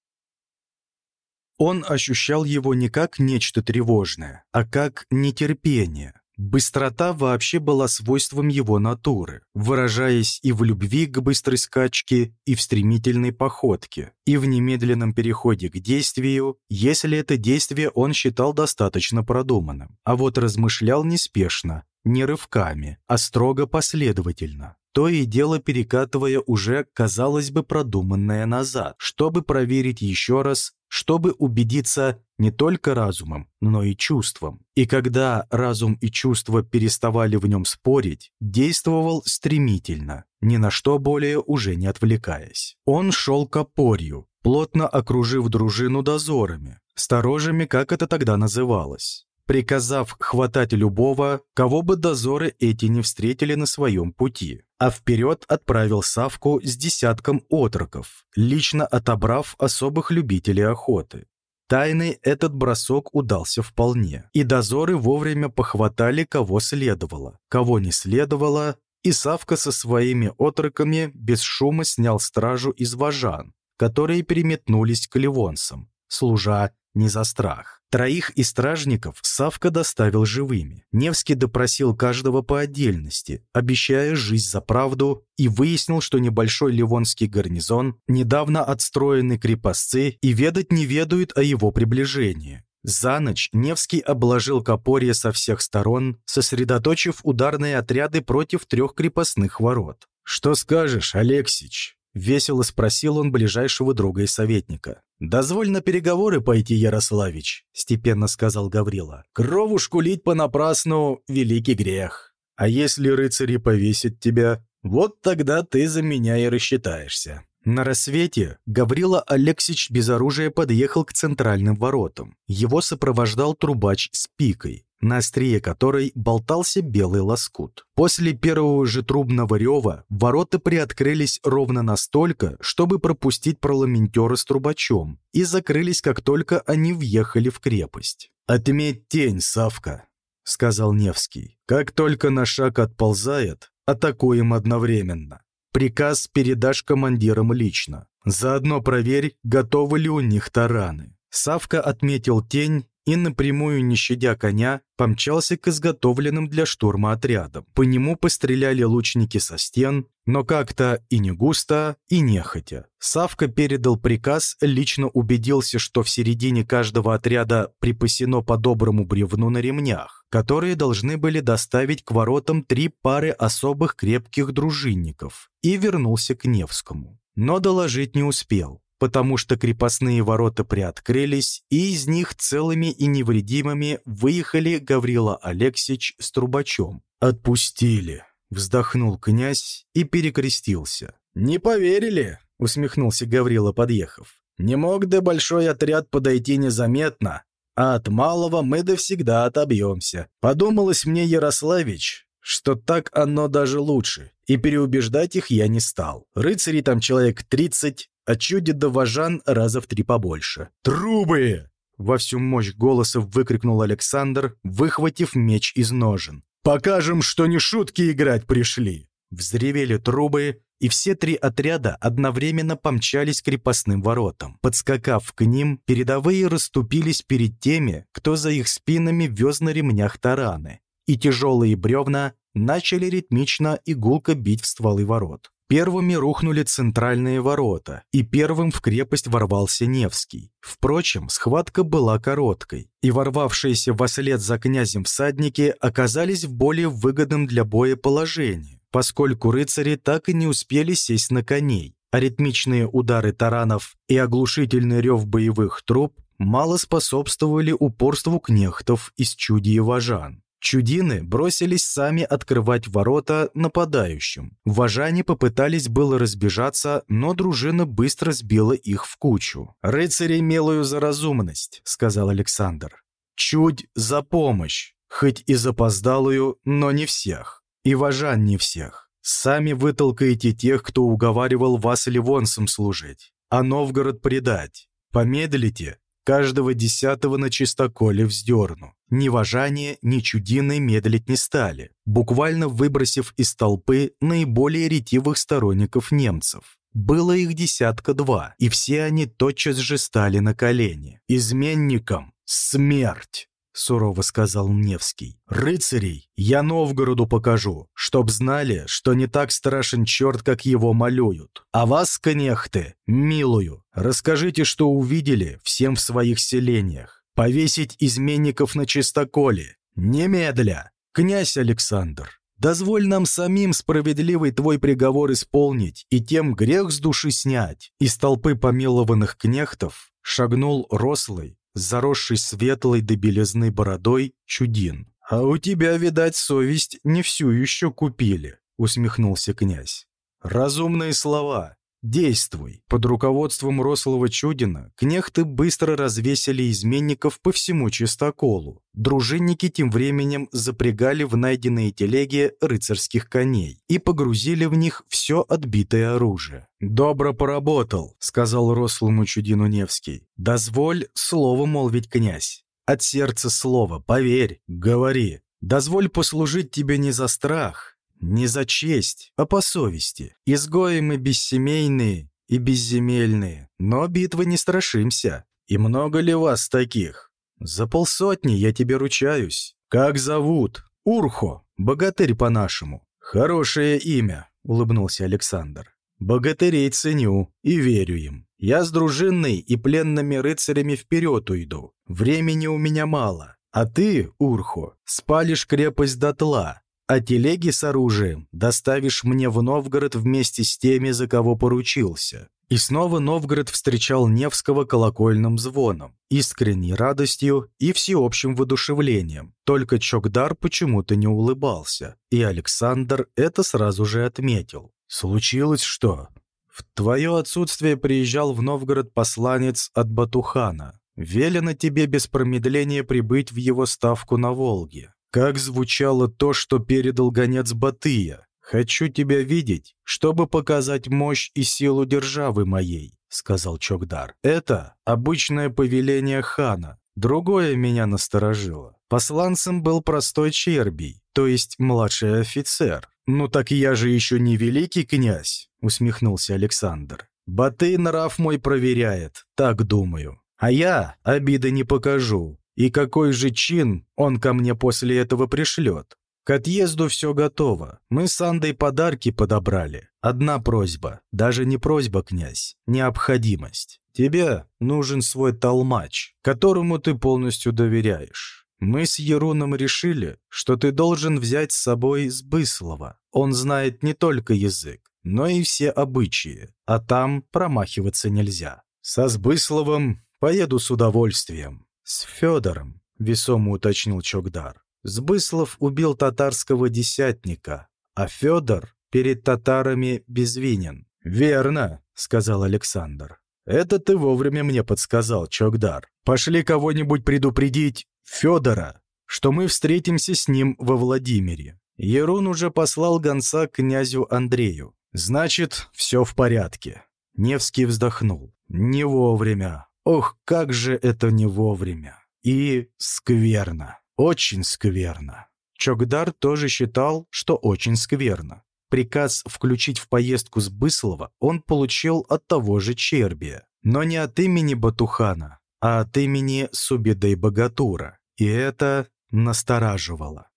Он ощущал его не как нечто тревожное, а как нетерпение. Быстрота вообще была свойством его натуры, выражаясь и в любви к быстрой скачке, и в стремительной походке, и в немедленном переходе к действию, если это действие он считал достаточно продуманным. А вот размышлял неспешно, не рывками, а строго последовательно то и дело перекатывая уже, казалось бы, продуманное назад, чтобы проверить еще раз чтобы убедиться не только разумом, но и чувством. И когда разум и чувство переставали в нем спорить, действовал стремительно, ни на что более уже не отвлекаясь. Он шел к опорью, плотно окружив дружину дозорами, сторожами, как это тогда называлось приказав хватать любого, кого бы дозоры эти не встретили на своем пути, а вперед отправил Савку с десятком отроков, лично отобрав особых любителей охоты. Тайный этот бросок удался вполне, и дозоры вовремя похватали, кого следовало, кого не следовало, и Савка со своими отроками без шума снял стражу из вожан, которые переметнулись к ливонцам, служа не за страх. Троих из стражников Савка доставил живыми. Невский допросил каждого по отдельности, обещая жизнь за правду, и выяснил, что небольшой ливонский гарнизон, недавно отстроенный крепостцы, и ведать не ведают о его приближении. За ночь Невский обложил Копорье со всех сторон, сосредоточив ударные отряды против трех крепостных ворот. «Что скажешь, Алексич?» — весело спросил он ближайшего друга и советника. «Дозволь на переговоры пойти, Ярославич», — степенно сказал Гаврила. «Кровушку лить понапрасну — великий грех. А если рыцари повесят тебя, вот тогда ты за меня и рассчитаешься». На рассвете Гаврила Алексич без оружия подъехал к центральным воротам. Его сопровождал трубач с пикой на острие которой болтался белый лоскут. После первого же трубного рева ворота приоткрылись ровно настолько, чтобы пропустить парламентера с трубачом, и закрылись, как только они въехали в крепость. «Отметь тень, Савка», — сказал Невский. «Как только на шаг отползает, атакуем одновременно. Приказ передашь командирам лично. Заодно проверь, готовы ли у них тараны. Савка отметил тень и напрямую, не щадя коня, помчался к изготовленным для штурма отрядам. По нему постреляли лучники со стен, но как-то и не густо, и нехотя. Савка передал приказ, лично убедился, что в середине каждого отряда припасено по доброму бревну на ремнях, которые должны были доставить к воротам три пары особых крепких дружинников, и вернулся к Невскому. Но доложить не успел потому что крепостные ворота приоткрылись, и из них целыми и невредимыми выехали Гаврила Алексич с трубачом. «Отпустили», — вздохнул князь и перекрестился. «Не поверили?» — усмехнулся Гаврила, подъехав. «Не мог да большой отряд подойти незаметно, а от малого мы да всегда отобьемся. Подумалось мне, Ярославич, что так оно даже лучше, и переубеждать их я не стал. Рыцарей там человек тридцать, а чуди да важан раза в три побольше. «Трубы!» — во всю мощь голоса выкрикнул Александр, выхватив меч из ножен. «Покажем, что не шутки играть пришли!» Взревели трубы, и все три отряда одновременно помчались к крепостным воротам. Подскакав к ним, передовые расступились перед теми, кто за их спинами вез на ремнях тараны, и тяжелые бревна начали ритмично и гулко бить в стволы ворот. Первыми рухнули центральные ворота, и первым в крепость ворвался Невский. Впрочем, схватка была короткой, и ворвавшиеся вслед за князем всадники оказались в более выгодном для боя положении, поскольку рыцари так и не успели сесть на коней, а ритмичные удары таранов и оглушительный рев боевых труб мало способствовали упорству кнехтов из чудьи вожан. Чудины бросились сами открывать ворота нападающим. Вожане попытались было разбежаться, но дружина быстро сбила их в кучу. «Рыцари милую за разумность», — сказал Александр. «Чудь за помощь, хоть и запоздалую, но не всех. И вожан не всех. Сами вытолкаете тех, кто уговаривал вас ливонцам служить, а Новгород предать. Помедлите, каждого десятого на чистоколе вздерну. Ни вожане, ни чудины медлить не стали, буквально выбросив из толпы наиболее ретивых сторонников немцев. Было их десятка два, и все они тотчас же стали на колени. «Изменникам смерть!» — сурово сказал Невский. «Рыцарей я Новгороду покажу, чтоб знали, что не так страшен черт, как его малюют. А вас, конехты, милую, расскажите, что увидели всем в своих селениях. Повесить изменников на чистоколе. Немедля! Князь Александр, дозволь нам самим справедливый твой приговор исполнить и тем грех с души снять». Из толпы помилованных кнехтов шагнул рослый, заросший светлой до белизны бородой, чудин. «А у тебя, видать, совесть не всю еще купили», — усмехнулся князь. «Разумные слова. Действуй!» Под руководством рослого Чудина кнехты быстро развесили изменников по всему чистоколу. Дружинники тем временем запрягали в найденные телеги рыцарских коней и погрузили в них все отбитое оружие. «Добро поработал», — сказал рослому Чудину Невский. «Дозволь слово молвить, князь. От сердца слово, поверь, говори. Дозволь послужить тебе не за страх, не за честь, а по совести. Изгои мы бессемейные и безземельные, но битвы не страшимся. И много ли вас таких? За полсотни я тебе ручаюсь. Как зовут? Урхо, богатырь по-нашему. Хорошее имя, улыбнулся Александр. Богатырей ценю и верю им. Я с дружинной и пленными рыцарями вперед уйду. Времени у меня мало. А ты, Урхо, спалишь крепость дотла, а телеги с оружием доставишь мне в Новгород вместе с теми, за кого поручился». И снова Новгород встречал Невского колокольным звоном, искренней радостью и всеобщим воодушевлением. Только Чокдар почему-то не улыбался, и Александр это сразу же отметил. «Случилось что?» «В твое отсутствие приезжал в Новгород посланец от Батухана. Велено тебе без промедления прибыть в его ставку на Волге. Как звучало то, что передал гонец Батыя. «Хочу тебя видеть, чтобы показать мощь и силу державы моей», — сказал Чокдар. «Это обычное повеление хана. Другое меня насторожило. Посланцем был простой чербий, то есть младший офицер. «Ну так я же еще не великий князь», — усмехнулся Александр. «Батый нрав мой проверяет, так думаю. А я обиды не покажу, И какой же чин он ко мне после этого пришлет? К отъезду все готово. Мы с Андой подарки подобрали. Одна просьба. Даже не просьба, князь. Необходимость. Тебе нужен свой толмач, которому ты полностью доверяешь. Мы с Еруном решили, что ты должен взять с собой Сбыслова. Он знает не только язык, но и все обычаи, а там промахиваться нельзя. Со Сбысловым поеду с удовольствием. С Федором, весомо уточнил Чокдар. Сбыслов убил татарского десятника, а Федор перед татарами безвинен. «Верно», — сказал Александр. «Это ты вовремя мне подсказал, Чокдар. Пошли кого-нибудь предупредить Федора, что мы встретимся с ним во Владимире». Ерун уже послал гонца князю Андрею. «Значит, все в порядке». Невский вздохнул. «Не вовремя. Ох, как же это не вовремя. И скверно». Очень скверно. Чокдар тоже считал, что очень скверно. Приказ включить в поездку с Быслова он получил от того же Чербия. Но не от имени Батухана, а от имени Субедей Богатура. И это настораживало.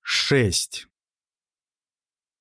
6.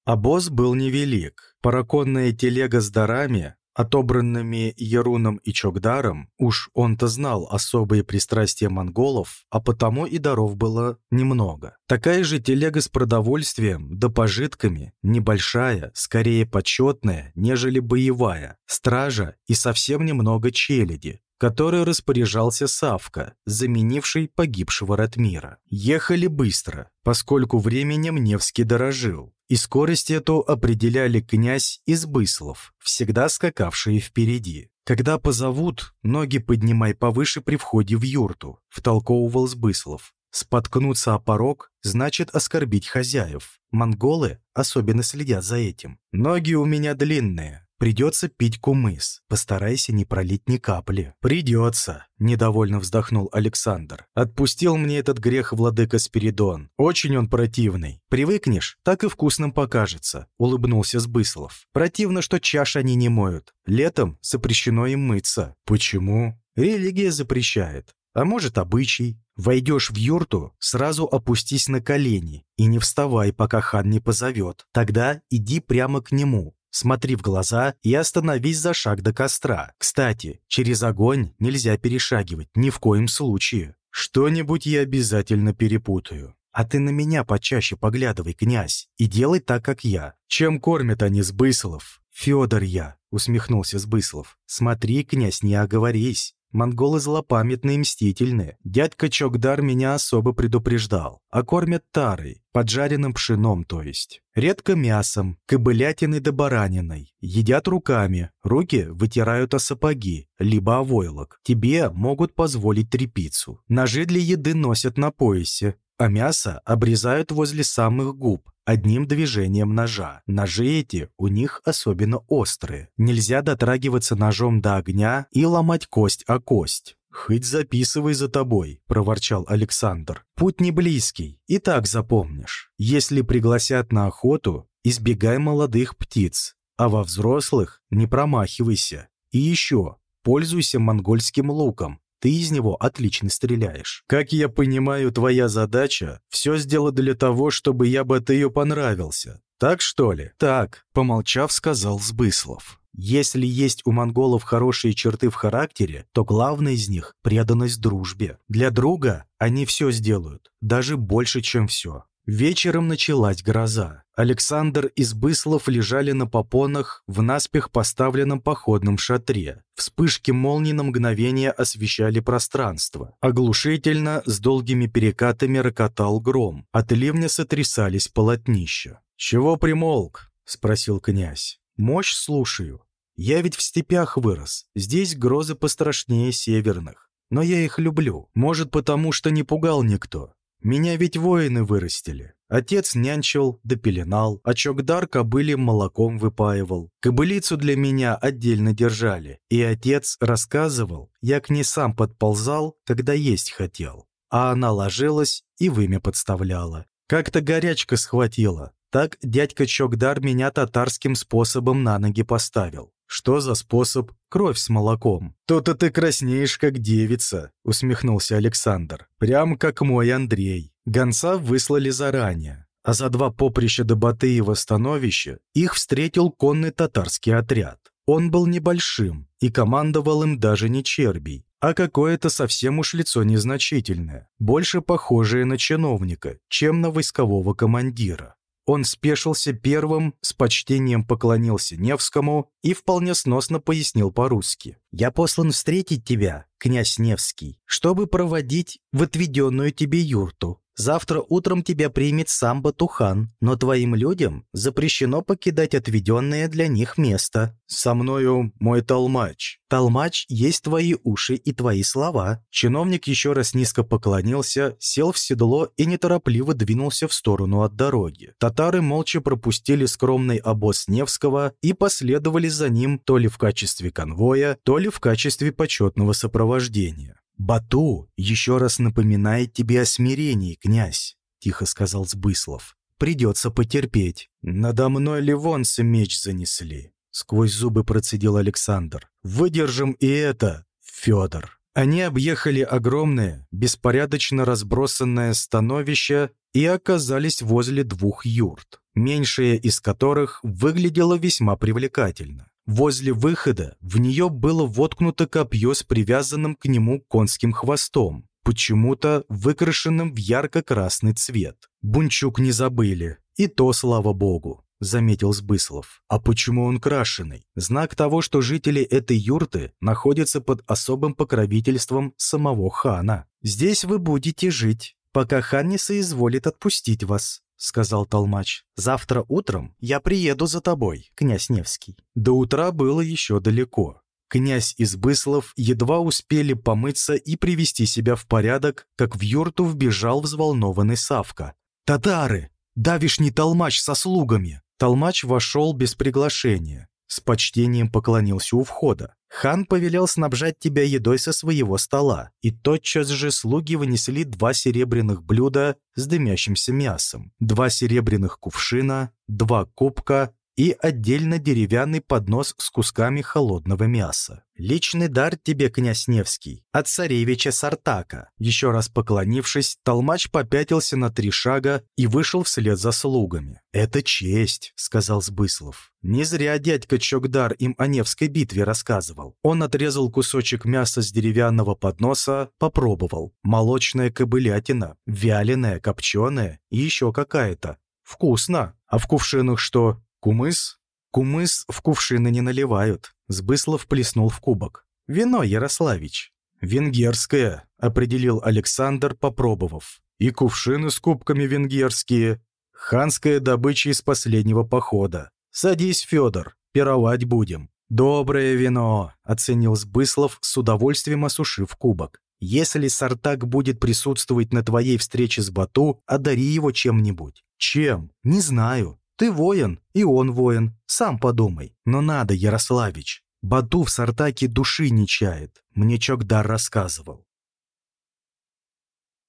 Обоз был невелик. Параконная телега с дарами отобранными Яруном и Чокдаром, уж он-то знал особые пристрастия монголов, а потому и даров было немного. Такая же телега с продовольствием да пожитками, небольшая, скорее почетная, нежели боевая, стража и совсем немного челяди, которой распоряжался Савка, заменивший погибшего Ратмира. Ехали быстро, поскольку временем Невский дорожил, и скорость эту определяли князь из Быслов, всегда скакавшие впереди. «Когда позовут, ноги поднимай повыше при входе в юрту», — втолковывал Сбыслов. Споткнуться о порог значит оскорбить хозяев. Монголы особенно следят за этим. «Ноги у меня длинные, Придется пить кумыс. Постарайся не пролить ни капли. Придется, недовольно вздохнул Александр. Отпустил мне этот грех владыка Спиридон. Очень он противный. Привыкнешь, так и вкусным покажется, улыбнулся Сбыслов. Противно, что чаш они не моют. Летом запрещено им мыться. Почему? Религия запрещает. А может, обычай. Войдешь в юрту, сразу опустись на колени и не вставай, пока хан не позовет. Тогда иди прямо к нему, Смотри в глаза и остановись за шаг до костра. Кстати, через огонь нельзя перешагивать, ни в коем случае. Что-нибудь я обязательно перепутаю. А ты на меня почаще поглядывай, князь, и делай так, как я. Чем кормят они Сбыслов? Федор я, усмехнулся Сбыслов. Смотри, князь, не оговорись. Монголы злопамятные и мстительные. Дядька Чокдар меня особо предупреждал. А кормят тарой, поджаренным пшеном, то есть. Редко мясом, кобылятиной да бараниной. Едят руками, руки вытирают о сапоги, либо о войлок. Тебе могут позволить трепицу. Ножи для еды носят на поясе, а мясо обрезают возле самых губ, одним движением ножа. Ножи эти у них особенно острые. Нельзя дотрагиваться ножом до огня и ломать кость о кость. «Хоть записывай за тобой», — проворчал Александр. «Путь не близкий, и так запомнишь. Если пригласят на охоту, избегай молодых птиц, а во взрослых не промахивайся. И еще, пользуйся монгольским луком, ты из него отлично стреляешь. Как я понимаю, твоя задача — все сделать для того, чтобы я бы от ее понравился. Так что ли? Так, помолчав, сказал Сбыслов. Если есть у монголов хорошие черты в характере, то главное из них — преданность дружбе. Для друга они все сделают, даже больше, чем все. Вечером началась гроза. Александр и Сбыслов лежали на попонах в наспех поставленном походном шатре. Вспышки молний на мгновение освещали пространство. Оглушительно, с долгими перекатами рокотал гром. От ливня сотрясались полотнища. «Чего примолк?» — спросил князь. «Мощь слушаю. Я ведь в степях вырос. Здесь грозы пострашнее северных. Но я их люблю. Может, потому что не пугал никто. Меня ведь воины вырастили. Отец нянчил да пеленал, а Чокдар кобыле молоком выпаивал. Кобылицу для меня отдельно держали, и отец рассказывал, я к ней сам подползал, когда есть хотел. А она ложилась и вымя подставляла. Как-то горячка схватила. Так дядька Чокдар меня татарским способом на ноги поставил. Что за способ? Кровь с молоком. То-то ты краснеешь, как девица, усмехнулся Александр. Прям как мой Андрей. Гонца выслали заранее. А за два поприща до Батыева становища их встретил конный татарский отряд. Он был небольшим, и командовал им даже не Чербий, а какое-то совсем уж лицо незначительное, больше похожее на чиновника, чем на войскового командира. Он спешился первым, с почтением поклонился Невскому и вполне сносно пояснил по-русски. «Я послан встретить тебя, князь Невский, чтобы проводить в отведенную тебе юрту. Завтра утром тебя примет сам Батухан, но твоим людям запрещено покидать отведенное для них место. Со мною мой толмач. Толмач есть твои уши и твои слова». Чиновник еще раз низко поклонился, сел в седло и неторопливо двинулся в сторону от дороги. Татары молча пропустили скромный обоз Невского и последовали за ним то ли в качестве конвоя, то ли в качестве почетного сопровождения. «Бату еще раз напоминает тебе о смирении, князь», — тихо сказал Сбыслов. «Придется потерпеть. Надо мной ливонцы меч занесли», — сквозь зубы процедил Александр. «Выдержим и это, Федор». Они объехали огромное, беспорядочно разбросанное становище и оказались возле двух юрт, меньшая из которых выглядела весьма привлекательно. Возле выхода в нее было воткнуто копье с привязанным к нему конским хвостом, почему-то выкрашенным в ярко-красный цвет. Бунчук не забыли, и то слава богу. — заметил Сбыслов. «А почему он крашеный? Знак того, что жители этой юрты находятся под особым покровительством самого хана. Здесь вы будете жить, пока хан не соизволит отпустить вас. — сказал Толмач. «Завтра утром я приеду за тобой, князь Невский». До утра было еще далеко. Князь и Сбыслов едва успели помыться и привести себя в порядок, как в юрту вбежал взволнованный Савка. «Татары! Давишний толмач со слугами!» Толмач вошел без приглашения. С почтением поклонился у входа. Хан повелел снабжать тебя едой со своего стола, и тотчас же слуги вынесли два серебряных блюда с дымящимся мясом, два серебряных кувшина, два кубка и отдельно деревянный поднос с кусками холодного мяса. «Личный дар тебе, князь Невский, от царевича Сартака». Еще раз поклонившись, толмач попятился на три шага и вышел вслед за слугами. «Это честь», — сказал Сбыслов. Не зря дядька Чокдар им о Невской битве рассказывал. Он отрезал кусочек мяса с деревянного подноса, попробовал. Молочная кобылятина, вяленая, копченая и еще какая-то. Вкусно. А в кувшинах что? Кумыс? Кумыс в кувшины не наливают. Сбыслов плеснул в кубок. Вино, Ярославич. Венгерское, определил Александр, попробовав. И кувшины с кубками венгерские. Ханская добыча из последнего похода. Садись, Федор, пировать будем. «Доброе вино», — оценил Сбыслов, с удовольствием осушив кубок. «Если Сартак будет присутствовать на твоей встрече с Бату, одари его чем-нибудь». «Чем? Не знаю. Ты воин, и он воин. Сам подумай. Но надо, Ярославич. Баду в Сартаке души не чает. Мне Чокдар рассказывал.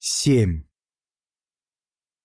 7.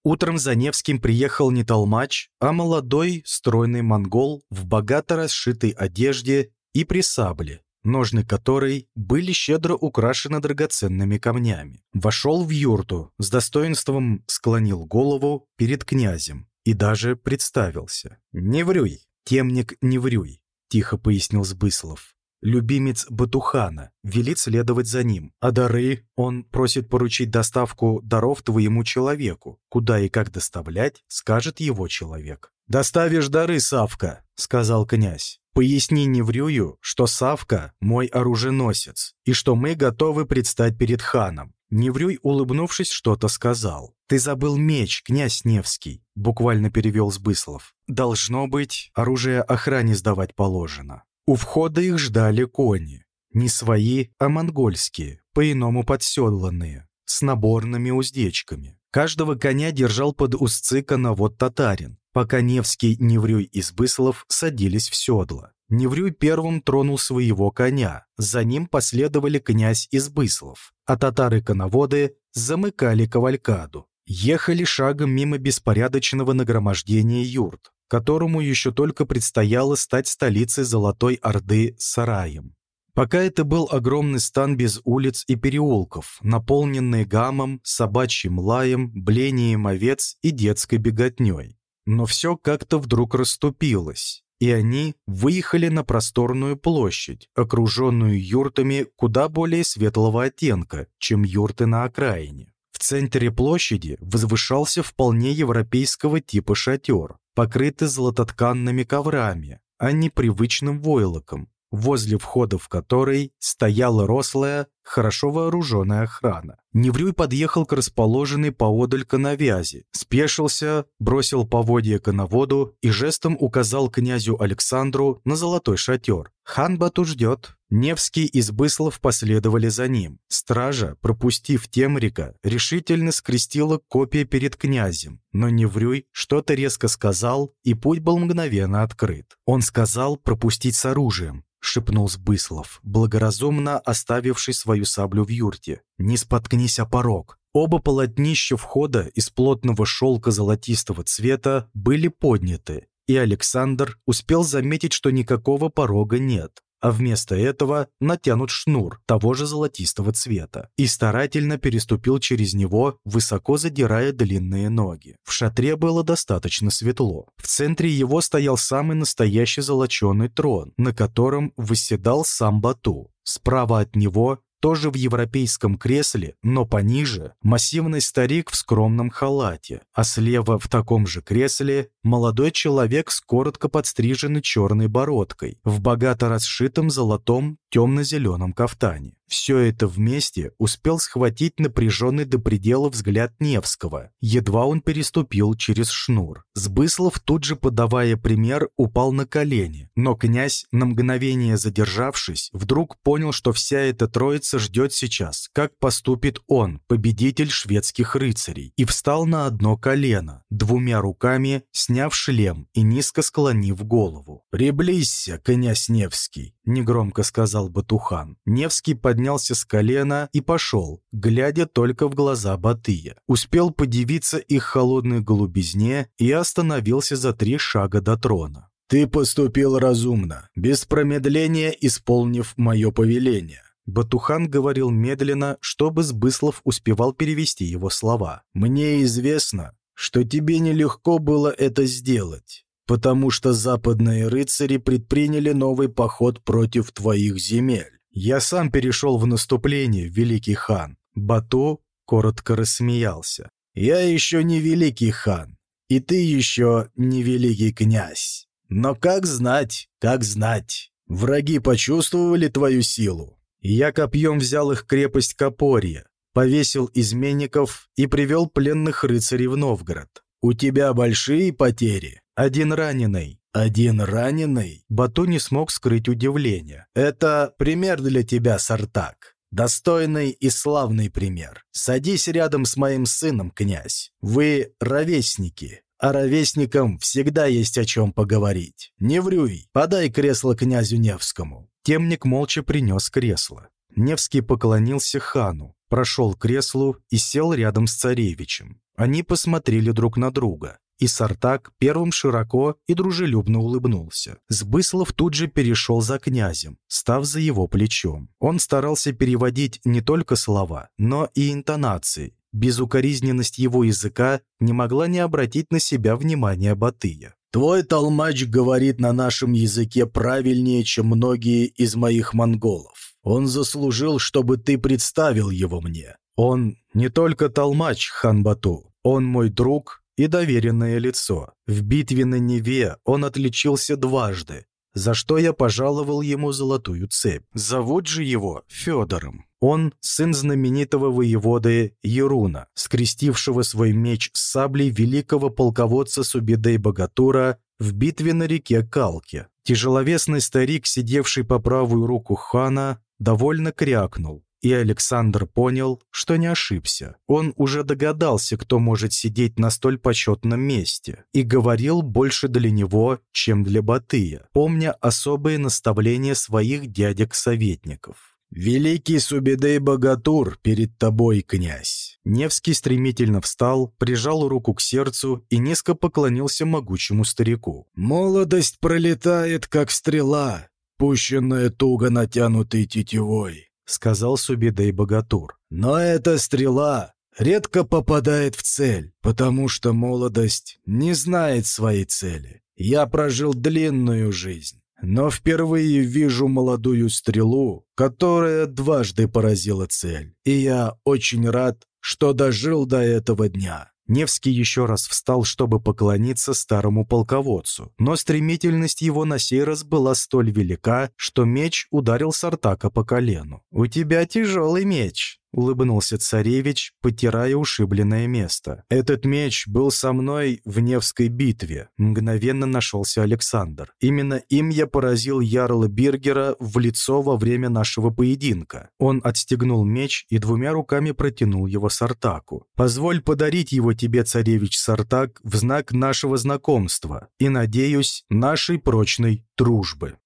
Утром за Невским приехал не толмач, а молодой, стройный монгол в богато расшитой одежде и при сабле, ножны которой были щедро украшены драгоценными камнями. Вошел в юрту, с достоинством склонил голову перед князем и даже представился. «Не врюй, темник не врюй», — тихо пояснил Сбыслов. «Любимец Батухана, велит следовать за ним, а дары он просит поручить доставку даров твоему человеку. Куда и как доставлять, скажет его человек». «Доставишь дары, Савка», — сказал князь. «Поясни Неврюю, что Савка — мой оруженосец, и что мы готовы предстать перед ханом. Неврюй, улыбнувшись, что-то сказал. «Ты забыл меч, князь Невский», — буквально перевел Сбыслов. «Должно быть, оружие охране сдавать положено». У входа их ждали кони. Не свои, а монгольские, по-иному подседланные, с наборными уздечками. Каждого коня держал под узцы коновод татарин, пока Невский, Неврюй и Сбыслов садились в седло. Неврюй первым тронул своего коня, за ним последовали князь Избыслов, а татары-коноводы замыкали кавалькаду. Ехали шагом мимо беспорядочного нагромождения юрт, которому еще только предстояло стать столицей Золотой Орды Сараем. Пока это был огромный стан без улиц и переулков, наполненный гамом, собачьим лаем, блением овец и детской беготней. Но все как-то вдруг расступилось, и они выехали на просторную площадь, окруженную юртами куда более светлого оттенка, чем юрты на окраине. В центре площади возвышался вполне европейского типа шатер, покрытый золототканными коврами, а не привычным войлоком, возле входа в который стояла рослая, хорошо вооруженная охрана. Неврюй подъехал к расположенной поодаль коновязи, спешился, бросил поводья коноводу и жестом указал князю Александру на золотой шатер. «Хан Бату ждет». Невский и Сбыслов последовали за ним. Стража, пропустив Темрика, решительно скрестила копья перед князем, но Неврюй что-то резко сказал, и путь был мгновенно открыт. Он сказал пропустить с оружием, — шепнул Сбыслов, благоразумно оставивший свою саблю в юрте. «Не споткнись о порог». Оба полотнища входа из плотного шелка золотистого цвета были подняты, и Александр успел заметить, что никакого порога нет а вместо этого натянут шнур того же золотистого цвета и старательно переступил через него, высоко задирая длинные ноги. В шатре было достаточно светло. В центре его стоял самый настоящий золоченый трон, на котором восседал сам Бату. Справа от него тоже в европейском кресле, но пониже, массивный старик в скромном халате, а слева в таком же кресле молодой человек с коротко подстриженной черной бородкой, в богато расшитом золотом темно-зеленом кафтане. Все это вместе успел схватить напряженный до предела взгляд Невского. Едва он переступил через шнур. Сбыслов, тут же подавая пример, упал на колени. Но князь, на мгновение задержавшись, вдруг понял, что вся эта троица ждет сейчас, как поступит он, победитель шведских рыцарей, и встал на одно колено, двумя руками сняв шлем и низко склонив голову. «Приблизься, князь Невский», — негромко сказал Батухан. Невский поднялся с колена и пошел, глядя только в глаза Батыя. Успел подивиться их холодной голубизне и остановился за три шага до трона. «Ты поступил разумно, без промедления исполнив мое повеление». Батухан говорил медленно, чтобы Сбыслов успевал перевести его слова. «Мне известно, что тебе нелегко было это сделать потому что западные рыцари предприняли новый поход против твоих земель. Я сам перешел в наступление, великий хан». Бату коротко рассмеялся. «Я еще не великий хан, и ты еще не великий князь. Но как знать, как знать. Враги почувствовали твою силу. Я копьем взял их крепость Копорья, повесил изменников и привел пленных рыцарей в Новгород. У тебя большие потери?» «Один раненый». «Один раненый?» Бату не смог скрыть удивление. «Это пример для тебя, Сартак. Достойный и славный пример. Садись рядом с моим сыном, князь. Вы ровесники, а ровесникам всегда есть о чем поговорить. Не врюй, подай кресло князю Невскому». Темник молча принес кресло. Невский поклонился хану, прошел к креслу и сел рядом с царевичем. Они посмотрели друг на друга и Сартак первым широко и дружелюбно улыбнулся. Сбыслов тут же перешел за князем, став за его плечом. Он старался переводить не только слова, но и интонации. Безукоризненность его языка не могла не обратить на себя внимание Батыя. «Твой толмач говорит на нашем языке правильнее, чем многие из моих монголов. Он заслужил, чтобы ты представил его мне. Он не только толмач, хан Бату, он мой друг и доверенное лицо. В битве на Неве он отличился дважды, за что я пожаловал ему золотую цепь. Зовут же его Федором. Он сын знаменитого воеводы Еруна, скрестившего свой меч с саблей великого полководца Субидей Богатура в битве на реке Калке. Тяжеловесный старик, сидевший по правую руку хана, довольно крякнул, и Александр понял, что не ошибся. Он уже догадался, кто может сидеть на столь почетном месте, и говорил больше для него, чем для Батыя, помня особые наставления своих дядек-советников. «Великий Субедей Богатур перед тобой, князь!» Невский стремительно встал, прижал руку к сердцу и низко поклонился могучему старику. «Молодость пролетает, как стрела, пущенная туго натянутой тетивой», — сказал Субедей Богатур. «Но эта стрела редко попадает в цель, потому что молодость не знает своей цели. Я прожил длинную жизнь но впервые вижу молодую стрелу, которая дважды поразила цель, и я очень рад, что дожил до этого дня». Невский еще раз встал, чтобы поклониться старому полководцу, но стремительность его на сей раз была столь велика, что меч ударил Сартака по колену. «У тебя тяжелый меч», — улыбнулся царевич, потирая ушибленное место. «Этот меч был со мной в Невской битве», — мгновенно нашелся Александр. «Именно им я поразил Ярла Биргера в лицо во время нашего поединка». Он отстегнул меч и двумя руками протянул его Сартаку. «Позволь подарить его тебе, царевич Сартак, в знак нашего знакомства и, надеюсь, нашей прочной дружбы».